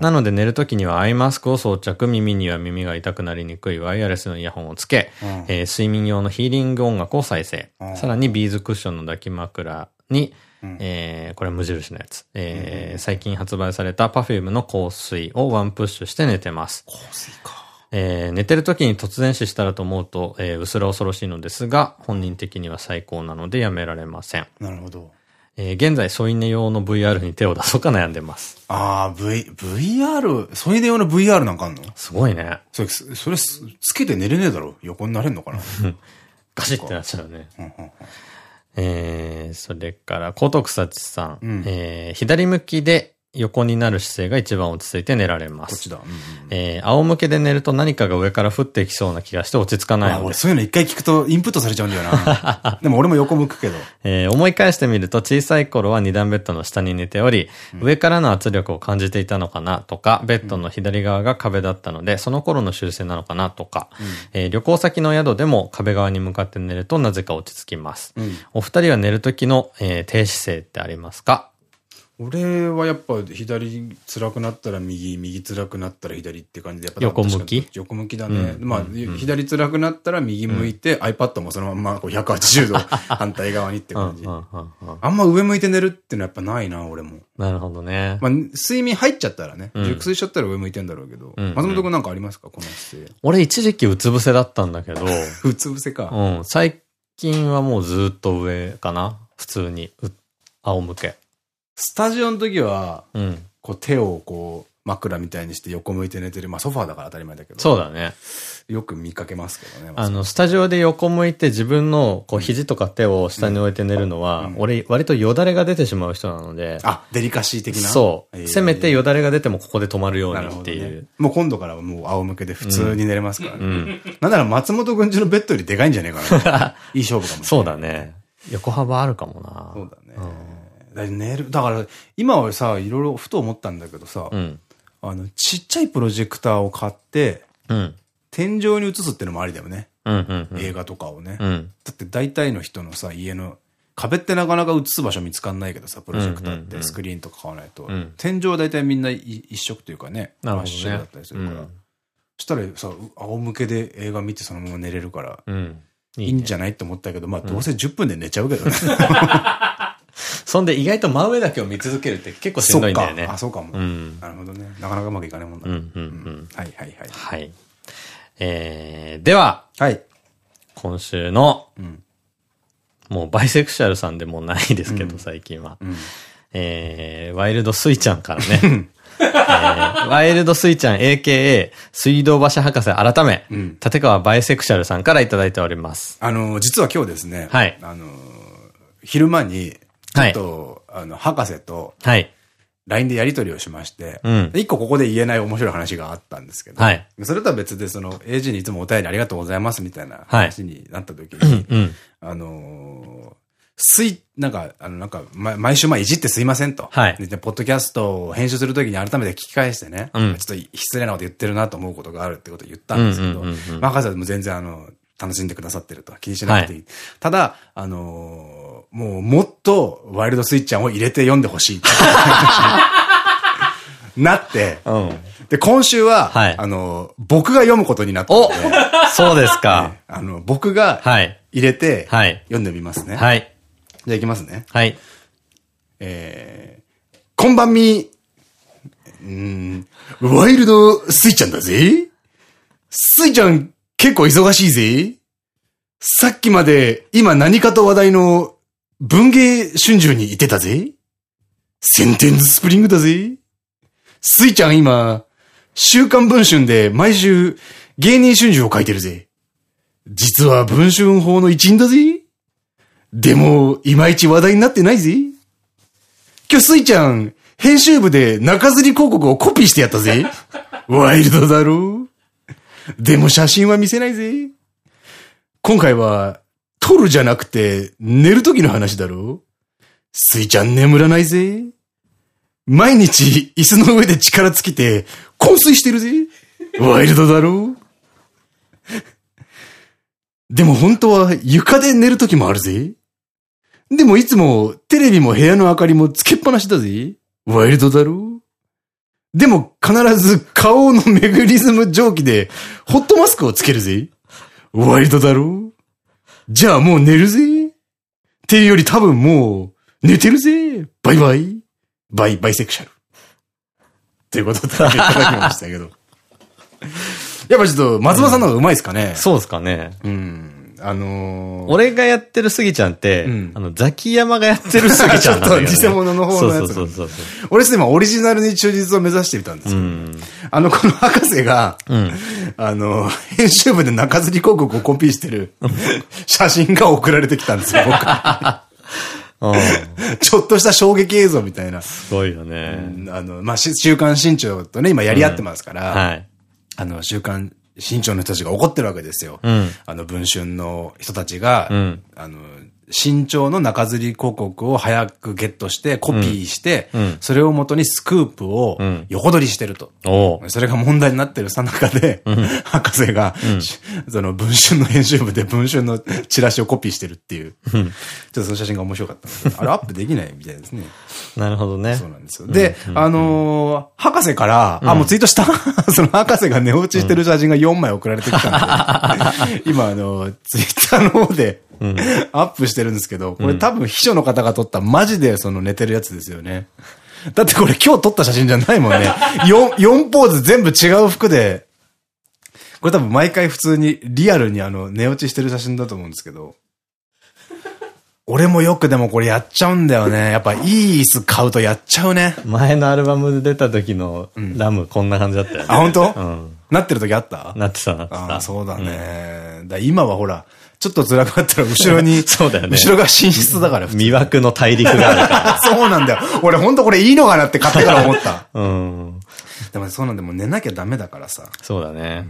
なので寝るときにはアイマスクを装着、耳には耳が痛くなりにくいワイヤレスのイヤホンをつけ、うん、えー、睡眠用のヒーリング音楽を再生。さらにビーズクッションの抱き枕に、うん、えー、これ無印のやつ。えー、最近発売された Perfume の香水をワンプッシュして寝てます。香水か。えー、寝てる時に突然死したらと思うと、えー、うすら恐ろしいのですが、本人的には最高なのでやめられません。なるほど。えー、現在、添い寝用の VR に手を出そうか悩んでます。ああ、V、VR、添い寝用の VR なんかあんの？すごいね。それ、それ、つけて寝れねえだろ横になれんのかな？ガシってなっちゃうね。えー、それから、高徳幸さん。うん、えー、左向きで横になる姿勢が一番落ち着いて寝られます。こっちだ。えー、仰向けで寝ると何かが上から降ってきそうな気がして落ち着かないので。俺そういうの一回聞くとインプットされちゃうんだよな。でも俺も横向くけど。えー、思い返してみると小さい頃は二段ベッドの下に寝ており、うん、上からの圧力を感じていたのかなとか、ベッドの左側が壁だったので、その頃の修正なのかなとか、うん、えー、旅行先の宿でも壁側に向かって寝るとなぜか落ち着きます。うん、お二人は寝る時の、えー、低姿勢ってありますか？俺はやっぱ左辛くなったら右、右辛くなったら左って感じで、やっぱ横向き？横向きだね。まあ、左辛くなったら右向いて、iPad もそのままこう180度反対側にって感じ。あんま上向いて寝るっていうのはやっぱないな、俺も。なるほどね。まあ、睡眠入っちゃったらね、熟睡しちゃったら上向いてんだろうけど、松本くんなんかありますか？この姿勢。俺一時期うつ伏せだったんだけど。うつ伏せか。うん。最近はもうずっと上かな？普通に。仰向け。スタジオの時は、うん、こう手をこう、枕みたいにして横向いて寝てる。まあソファーだから当たり前だけど。そうだね。よく見かけますけどね。あの、スタジオで横向いて自分のこう肘とか手を下に置いて寝るのは、俺割とよだれが出てしまう人なので。あ、デリカシー的な？そう。せめてよだれが出てもここで止まるようにっていう。もう今度からはもう仰向けで普通に寝れますからね。なんなら松本くんちのベッドよりでかいんじゃねえかな。いい勝負かもしれない。そうだね。横幅あるかもな。そうだね。寝る。だから、今はさ、いろいろふと思ったんだけどさ、うん、あの、ちっちゃいプロジェクターを買って、うん、天井に映すっていうのもありだよね。映画とかをね。うん、だって大体の人のさ、家の、壁ってなかなか映す場所見つかんないけどさ、プロジェクターってスクリーンとか買わないと。天井は大体みんな一色というかね、真っ白だったりするから。そしたらさ、仰向けで映画見てそのまま寝れるから、いいんじゃないって思ったけど、まあどうせ10分で寝ちゃうけどね。そんで意外と真上だけを見続けるって結構しんどいんだよね。あ、そうかも。うん、なるほどね。なかなかうまくいかないもんだ。うんうんうん。はいはいはい。はい。えー、では、はい。今週の、うん、もうバイセクシャルさんでもないですけど、最近は。うん、えー、ワイルドスイちゃんからね。えー、ワイルドスイちゃん AKA 水道橋博士改め、うん、立川バイセクシャルさんからいただいております。あの、実は今日ですね、はい。あの、昼間に、ちょっと、はい、あの、博士と、はい。LINE でやり取りをしまして、うん、一個ここで言えない面白い話があったんですけど、はい、それとは別で、その、AG にいつもお便りありがとうございますみたいな話になった時に、はいうん、あのー、すい、なんか、あの、なんか、ま、毎週まあいじってすいませんと。はい。で、ポッドキャストを編集するときに改めて聞き返してね、うん、ちょっと失礼なこと言ってるなと思うことがあるってことを言ったんですけど、博士でも全然あの、楽しんでくださってると。気にしなくていい。はい、ただ、あのー、もうもっとワイルドスイッチャーを入れて読んでほしい。なって、うん、で、今週は、はい、あの、僕が読むことになったので。そうですか。ね、あの、僕が入れて、はい、読んでみますね。はい。じゃあいきますね。はい。えー、こんばんみ、うん、ワイルドスイちゃんだぜ。スイちゃん結構忙しいぜ。さっきまで今何かと話題の文芸春秋にいてたぜ。 Sentence Spring だぜ。スイちゃん今、週刊文春で毎週芸人春秋を書いてるぜ。実は文春砲の一員だぜ。でも、いまいち話題になってないぜ。今日スイちゃん、編集部で中吊り広告をコピーしてやったぜ。ワイルドだろうでも写真は見せないぜ。今回は、撮るじゃなくて、寝る時の話だろ？スイちゃん眠らないぜ。毎日椅子の上で力尽きて、昏睡してるぜ。ワイルドだろ？でも本当は床で寝る時もあるぜ。でもいつもテレビも部屋の明かりもつけっぱなしだぜ。ワイルドだろ？でも必ず顔のめぐりズム蒸気でホットマスクをつけるぜ。ワイルドだろ？じゃあもう寝るぜ。っていうより多分もう寝てるぜ。バイバイ。バイ、バイセクシャル。ということでいただきましたけど。やっぱちょっと松葉さんの方がうまいですかね、うん、そうですかね。うん。あのー、俺がやってるスギちゃんって、うん、あの、ザキヤマがやってるスギちゃんなんだよ、ね。ちょっと偽物の方のやつ。そうそうそう俺すで今オリジナルに忠実を目指してみたんですよ。うん、あの、この博士が、うん、あの、編集部で中吊り広告をコピーしてる写真が送られてきたんですよ、僕。ちょっとした衝撃映像みたいな。すごいよね。あの、まあ、週刊新潮とね、今やり合ってますから、はい。あの、週刊新潮の人たちが怒ってるわけですよ。うん、あの、文春の人たちが、うん、あの、身長の中吊り広告を早くゲットして、コピーして、うん、それをもとにスクープを横取りしてると。う。ん、それが問題になってるさなかで、うん、博士が、その文春の編集部で文春のチラシをコピーしてるっていう、ちょっとその写真が面白かった あれアップできないみたいですね。なるほどね。そうなんですよ。で、あのー、博士から、あ、もうツイートした。その博士が寝落ちしてる写真が4枚送られてきたんで、今あの、ツイッターの方で、アップしてるんですけど、これ多分秘書の方が撮ったマジでその寝てるやつですよね。だってこれ今日撮った写真じゃないもんね。4、4ポーズ全部違う服で、これ多分毎回普通にリアルにあの寝落ちしてる写真だと思うんですけど。俺もよくでもこれやっちゃうんだよね。やっぱいい椅子買うとやっちゃうね。前のアルバムで出た時のラムこんな感じだったよね。あ、本当？うん。なってる時あった？なってたなってた。あ、そうだね。だ今はほら、ちょっと辛くなったら後ろに、そうだよね。後ろが寝室だから。魅惑の大陸があるから。そうなんだよ。俺ほんとこれいいのかなって勝手から思った。うん。でもそうなんでも寝なきゃダメだからさ。そうだね。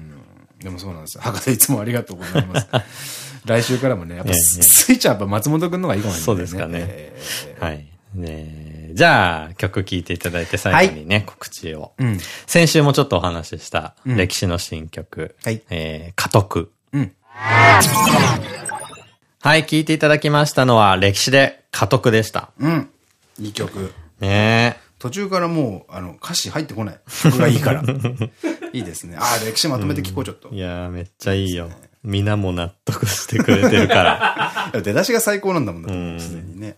でもそうなんですよ。博士いつもありがとうございます。来週からもね、やっぱスイちゃんやっぱ松本くんの方がいいかもしれない、ね。そうですかね。はい。ねじゃあ、曲聴いていただいて最後にね、告知を。先週もちょっとお話しした歴史の新曲。はい。えー、家督。うん。はい、聴いていただきましたのは、歴史で家督でした。うん。いい曲。ね途中からもう、あの、歌詞入ってこない。曲がいいから。いいですね。ああ、歴史まとめて聞こう、ちょっと。いやー、めっちゃいいよ。皆も納得してくれてるから。出だしが最高なんだもんね、すでにね。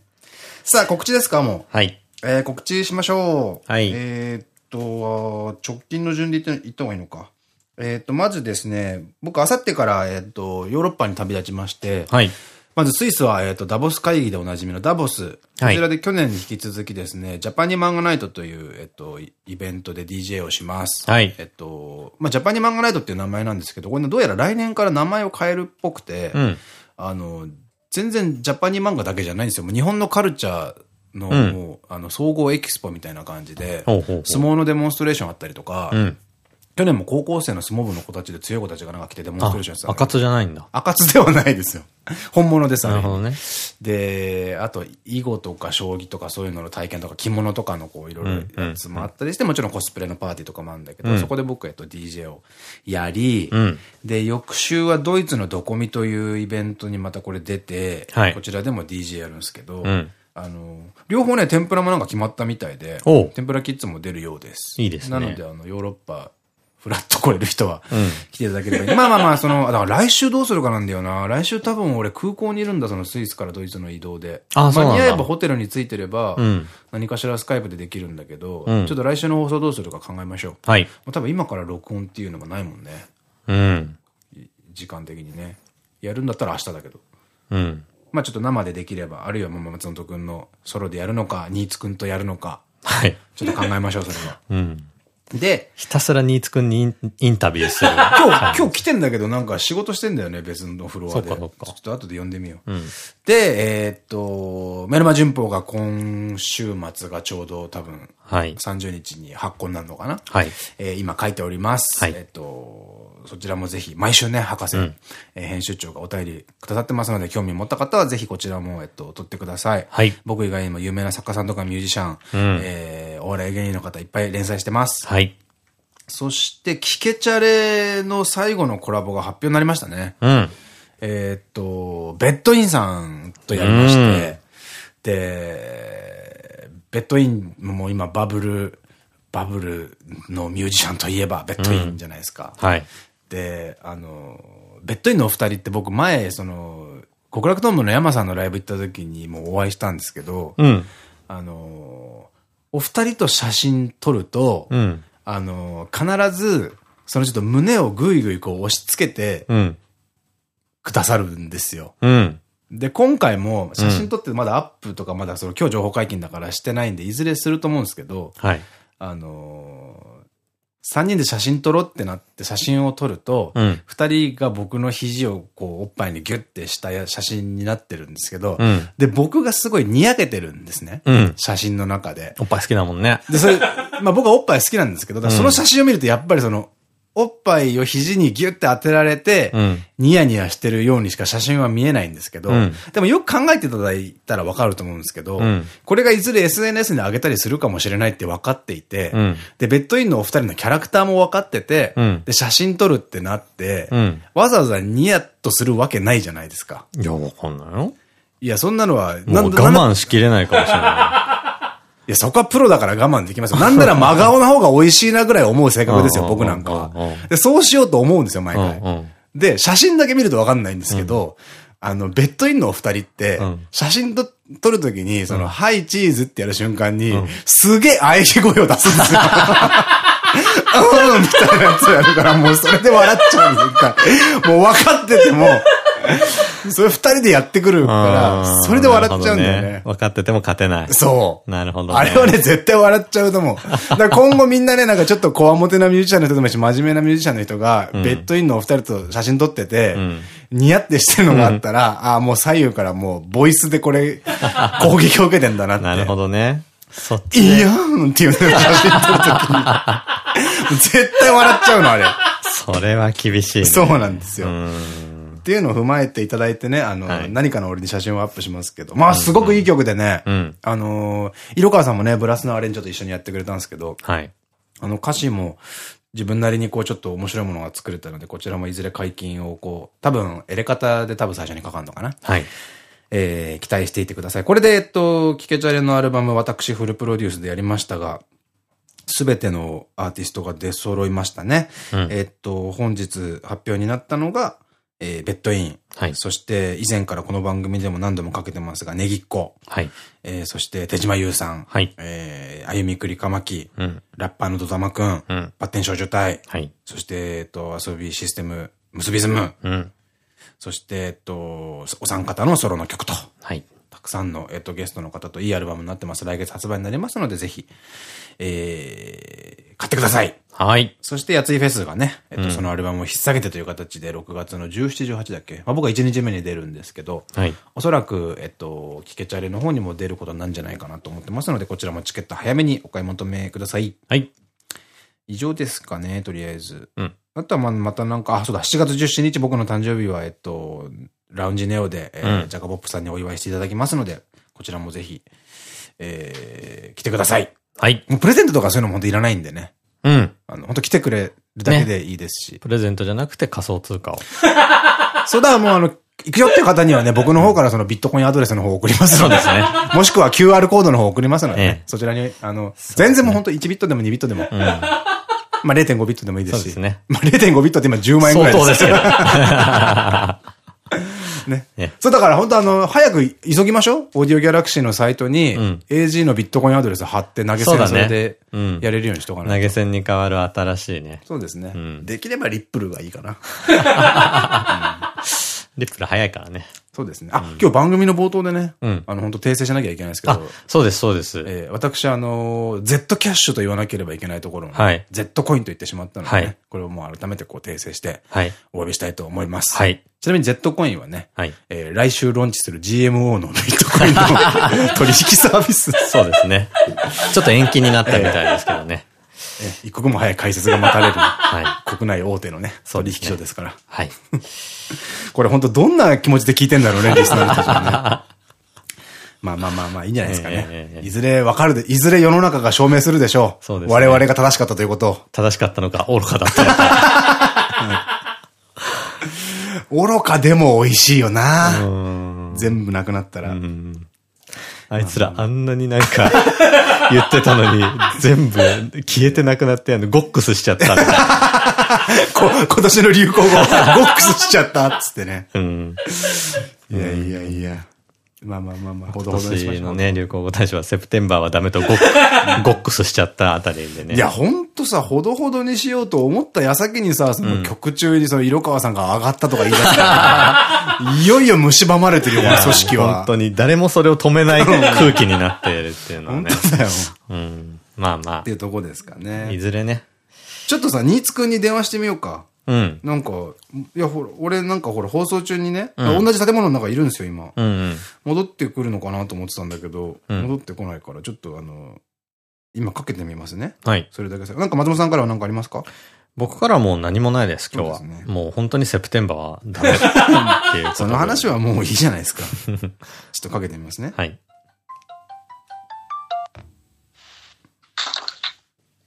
さあ、告知ですか、もう。はい。えー、告知しましょう。はい。えっと、直近の順で言った方がいいのか。えっと、まずですね、僕、あさってから、えっと、ヨーロッパに旅立ちまして、はい。まずスイスは、えっと、ダボス会議でおなじみのダボス。こちらで去年に引き続きですね、ジャパニマンガナイトという、えっと、イベントで DJ をします。はい。えっと、まあ、ジャパニマンガナイトっていう名前なんですけど、これどうやら来年から名前を変えるっぽくて、うん、あの、全然ジャパニ漫画だけじゃないんですよ。日本のカルチャーの、うん、あの、総合エキスポみたいな感じで、相撲のデモンストレーションあったりとか、うん去年も高校生の相撲部の子たちで強い子たちがなんか来てデモンストレーションしてた。赤津じゃないんだ。赤津ではないですよ。本物です、なるほどね。で、あと、囲碁とか将棋とかそういうのの体験とか着物とかのこういろいろやつもあったりして、もちろんコスプレのパーティーとかもあるんだけど、そこで僕、えっと、DJ をやり、で、翌週はドイツのドコミというイベントにまたこれ出て、こちらでも DJ やるんですけど、あの、両方ね、天ぷらもなんか決まったみたいで、天ぷらキッズも出るようです。いいですね。なので、あの、ヨーロッパ、フラッと来れる人は、来ていただければいい。まあまあまあ、その、だから来週どうするかなんだよな。来週多分俺空港にいるんだ、そのスイスからドイツの移動で。あ、そう間に合えばホテルに着いてれば、何かしらスカイプでできるんだけど、ちょっと来週の放送どうするか考えましょう。はい。多分今から録音っていうのがないもんね。うん。時間的にね。やるんだったら明日だけど。うん。まあちょっと生でできれば、あるいは松本くんのソロでやるのか、新津くんとやるのか。はい。ちょっと考えましょう、それは。うん。で、ひたすら新津くんにインタビューする。今日、今日来てんだけどなんか仕事してんだよね、別のフロアで。そっかそっか。ちょっと後で呼んでみよう。うん、で、えー、っと、メルマ旬報が今週末がちょうど多分、はい、30日に発行になるのかな？はい。えー、今書いております。はい、えっと、そちらもぜひ、毎週ね、博士、うん、えー、編集長がお便りくださってますので、興味持った方はぜひこちらも、えっと、撮ってください。はい。僕以外にも有名な作家さんとかミュージシャン、うん、えー、お笑い芸人の方いっぱい連載してます。はい。そして、キケチャレの最後のコラボが発表になりましたね。うん。えっと、ベッドインさんとやりまして、うん、で、ベッドインも今バブル、バブルのミュージシャンといえばベッドインじゃないですか。うん、はい。で、あの、ベッドインのお二人って僕前、その、極楽トンボの山さんのライブ行った時にもお会いしたんですけど、うん、あの、お二人と写真撮ると、うん、あの、必ず、そのちょっと胸をぐいぐいこう押し付けて、くださるんですよ。うん、で、今回も写真撮ってまだアップとかまだその今日情報解禁だからしてないんで、いずれすると思うんですけど、はい、あの3人で写真撮ろうってなって写真を撮ると、うん、2人が僕の肘をこうおっぱいにギュッてした写真になってるんですけど、うん、で、僕がすごいにやけてるんですね。うん、写真の中で。おっぱい好きだもんね。で、それ、まあ僕はおっぱい好きなんですけど、その写真を見るとやっぱりその、おっぱいを肘にギュって当てられて、うん、ニヤニヤしてるようにしか写真は見えないんですけど、うん、でもよく考えていただいたらわかると思うんですけど、うん、これがいずれ SNS に上げたりするかもしれないって分かっていて、で、ベッドインのお二人のキャラクターも分かってて、で、写真撮るってなって、わざわざニヤッとするわけないじゃないですか。いや、わかんないよ。いや、そんなのは、もう我慢しきれないかもしれない。いや、そこはプロだから我慢できますよ。なんなら真顔の方が美味しいなぐらい思う性格ですよ、僕なんかは。で、そうしようと思うんですよ、毎回。で、写真だけ見るとわかんないんですけど、あの、ベッドインのお二人って、写真と撮るときに、その、ハイチーズってやる瞬間に、すげえ喘ぎ声を出すんですよ。うん、みたいなやつをやるから、もうそれで笑っちゃうんですよ、もう分かってても、それ二人でやってくるから、それで笑っちゃうんだよね。分かってても勝てない。そう。なるほど、あれはね、絶対笑っちゃうと思う。だから今後みんなね、なんかちょっとこわもてなミュージシャンの人でも真面目なミュージシャンの人が、ベッドインのお二人と写真撮ってて、ニヤってしてるのがあったら、ああ、もう左右からもう、ボイスでこれ、攻撃を受けてんだなって。なるほどね。そっち。いやーんっていう写真撮るときに。絶対笑っちゃうの、あれ。それは厳しい、ね。そうなんですよ。っていうのを踏まえていただいてね、あの、はい、何かの折に写真をアップしますけど、まあ、すごくいい曲でね、うん、あの、色川さんもね、ブラスのアレンジと一緒にやってくれたんですけど、はい、あの、歌詞も、自分なりにこうちょっと面白いものが作れたので、こちらもいずれ解禁をこう、多分、エレカで多分最初にかかるのかな。はい。えー、期待していてください。これで、えっと、キケチャレのアルバム、私フルプロデュースでやりましたが、すべてのアーティストが出揃いましたね。うん、えっと、本日発表になったのが、えー、ベッドイン。はい。そして、以前からこの番組でも何度もかけてますが、ネギっ子。はい。えー、そして、手島優さん。はい。えー、あゆみくりかまき。うん。ラッパーのドザマくん。うん。バッテン少女隊。はい。そして、えっと、遊びシステム、ムスビズム。うん。そして、えっと、お三方のソロの曲と。はい。たくさんの、えっと、ゲストの方といいアルバムになってます。来月発売になりますので、ぜひ、えー、買ってください。はい。そして、やついフェスがね、えっと、うん、そのアルバムを引っ提げてという形で、6月の17、18だっけ？まあ僕は1日目に出るんですけど、はい。おそらく、えっと、キケチャレの方にも出ることなんじゃないかなと思ってますので、こちらもチケット早めにお買い求めください。はい。以上ですかね、とりあえず。うん。あとはま、またなんか、あ、そうだ、7月17日僕の誕生日は、えっと、ラウンジネオで、えーうんジャカボップさんにお祝いしていただきますので、こちらもぜひ、えー、来てください。はい。もうプレゼントとかそういうのも本当いらないんでね。うん。あの、本当来てくれるだけでいいですし。プレゼントじゃなくて仮想通貨を。そうだ、もうあの、行くよって方にはね、僕の方からそのビットコインアドレスの方を送りますので。そうですね もしくは QR コードの方を送りますので、ねええそちらに、あの、全然もう本当1ビットでも2ビットでも、うん。まあ0.5ビットでもいいですし。そうですねまあ0.5ビットって今10万円ぐらいです。相当ですけど。ねね。そうだから本当あの、早く急ぎましょう？オーディオギャラクシーのサイトに、うん AG のビットコインアドレス貼って投げ銭それでうんやれるようにしとかないと。投げ銭に変わる新しいね。そうですね、んできればリップルがいいかな。リップル早いからね。そうですね。あ、今日番組の冒頭でね、うんあの、本当訂正しなきゃいけないんですけあど、、そうです、そうです。えー私、あの、Z キャッシュと言わなければいけないところをね、はい Z コインと言ってしまったので、ねはいこれをもう改めてこう訂正して、はい。お詫びしたいと思います。はい。ちなみに Z コインはね、はい。えー来週ローンチする GMO のビットコインの 取引サービス。そうですね。ちょっと延期になったみたいですけどね。え一刻も早い解説が待たれる、は国内大手のね、取引所ですから。はい。これ本当どんな気持ちで聞いてんだろうね、リスナーたちはね。まあまあまあまあ、いいんじゃないですかねいずれわかるで、いずれ世の中が証明するでしょう。そうですね我々が正しかったということを。正しかったのか、愚かだったのか。愚かでも美味しいよな。うん全部なくなったら。あいつらあんなになんか 言ってたのに、全部消えてなくなって、あの、ゴックスしちゃった 今年の流行語、ゴックスしちゃったっつってね。うん。いやいやいや。まあまあまあまあ、ほど今ほどにしましょう。年のね、流行語大賞はセプテンバーはダメとゴックゴックスしちゃったあたりでね。いや、ほんとさ、ほどほどにしようと思った矢先にさ、その曲中にその色川さんが上がったとか言い出すから、いよいよ蝕まれてるよ、この組織は。本当に誰もそれを止めない空気になっているっていうのは本ね。当だよ。っうん。まあまていうとこですかあ、いね。ずれね。ちょっとさ、新津くんに電話してみようか。うん。なんか、いや、ほら、俺なんかほら、放送中にね、同じ建物の中いるんですよ、今。うんうん。戻ってくるのかなと思ってたんだけど、うん戻ってこないから、ちょっとあの、今かけてみますね。はい。それだけさ。なんか松本さんからは何かありますか？僕からはもう何もないです、今日は。そうねもう本当にセプテンバーはダメっていう その話はもういいじゃないですか。ちょっとかけてみますね。はい。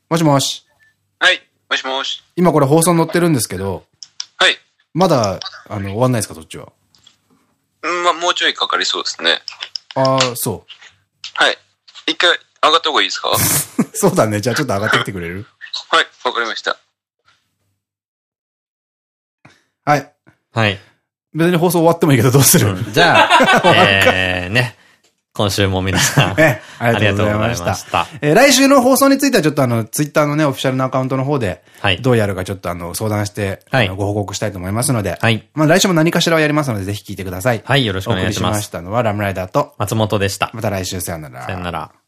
もしもし。はい。もしもし。今これ放送載ってるんですけど、はい。まだ、あの、終わんないですか、そっちは？うんまあ、もうちょいかかりそうですね。ああ、そはい。一回上がった方がいいですか？はう。そうだね。じゃあちょっと上がってきてくれる？い。わかりました。はい。はい。別に放送終わってもいいけどどうする、じゃあ、えー、ね。今週も皆さん、え、あありがとうございました。したえー来週の放送についてはちょっとあの、ツイッターのね、オフィシャルのアカウントの方で、はい。どうやるかちょっとあの、相談して、はいご報告したいと思いますので、はい。まあ来週も何かしらをやりますので、ぜひ聞いてください。はい、よろしくお願いしお送りしま。ますしたのはラムライダーと、松本でした。また来週さよなら。さよなら。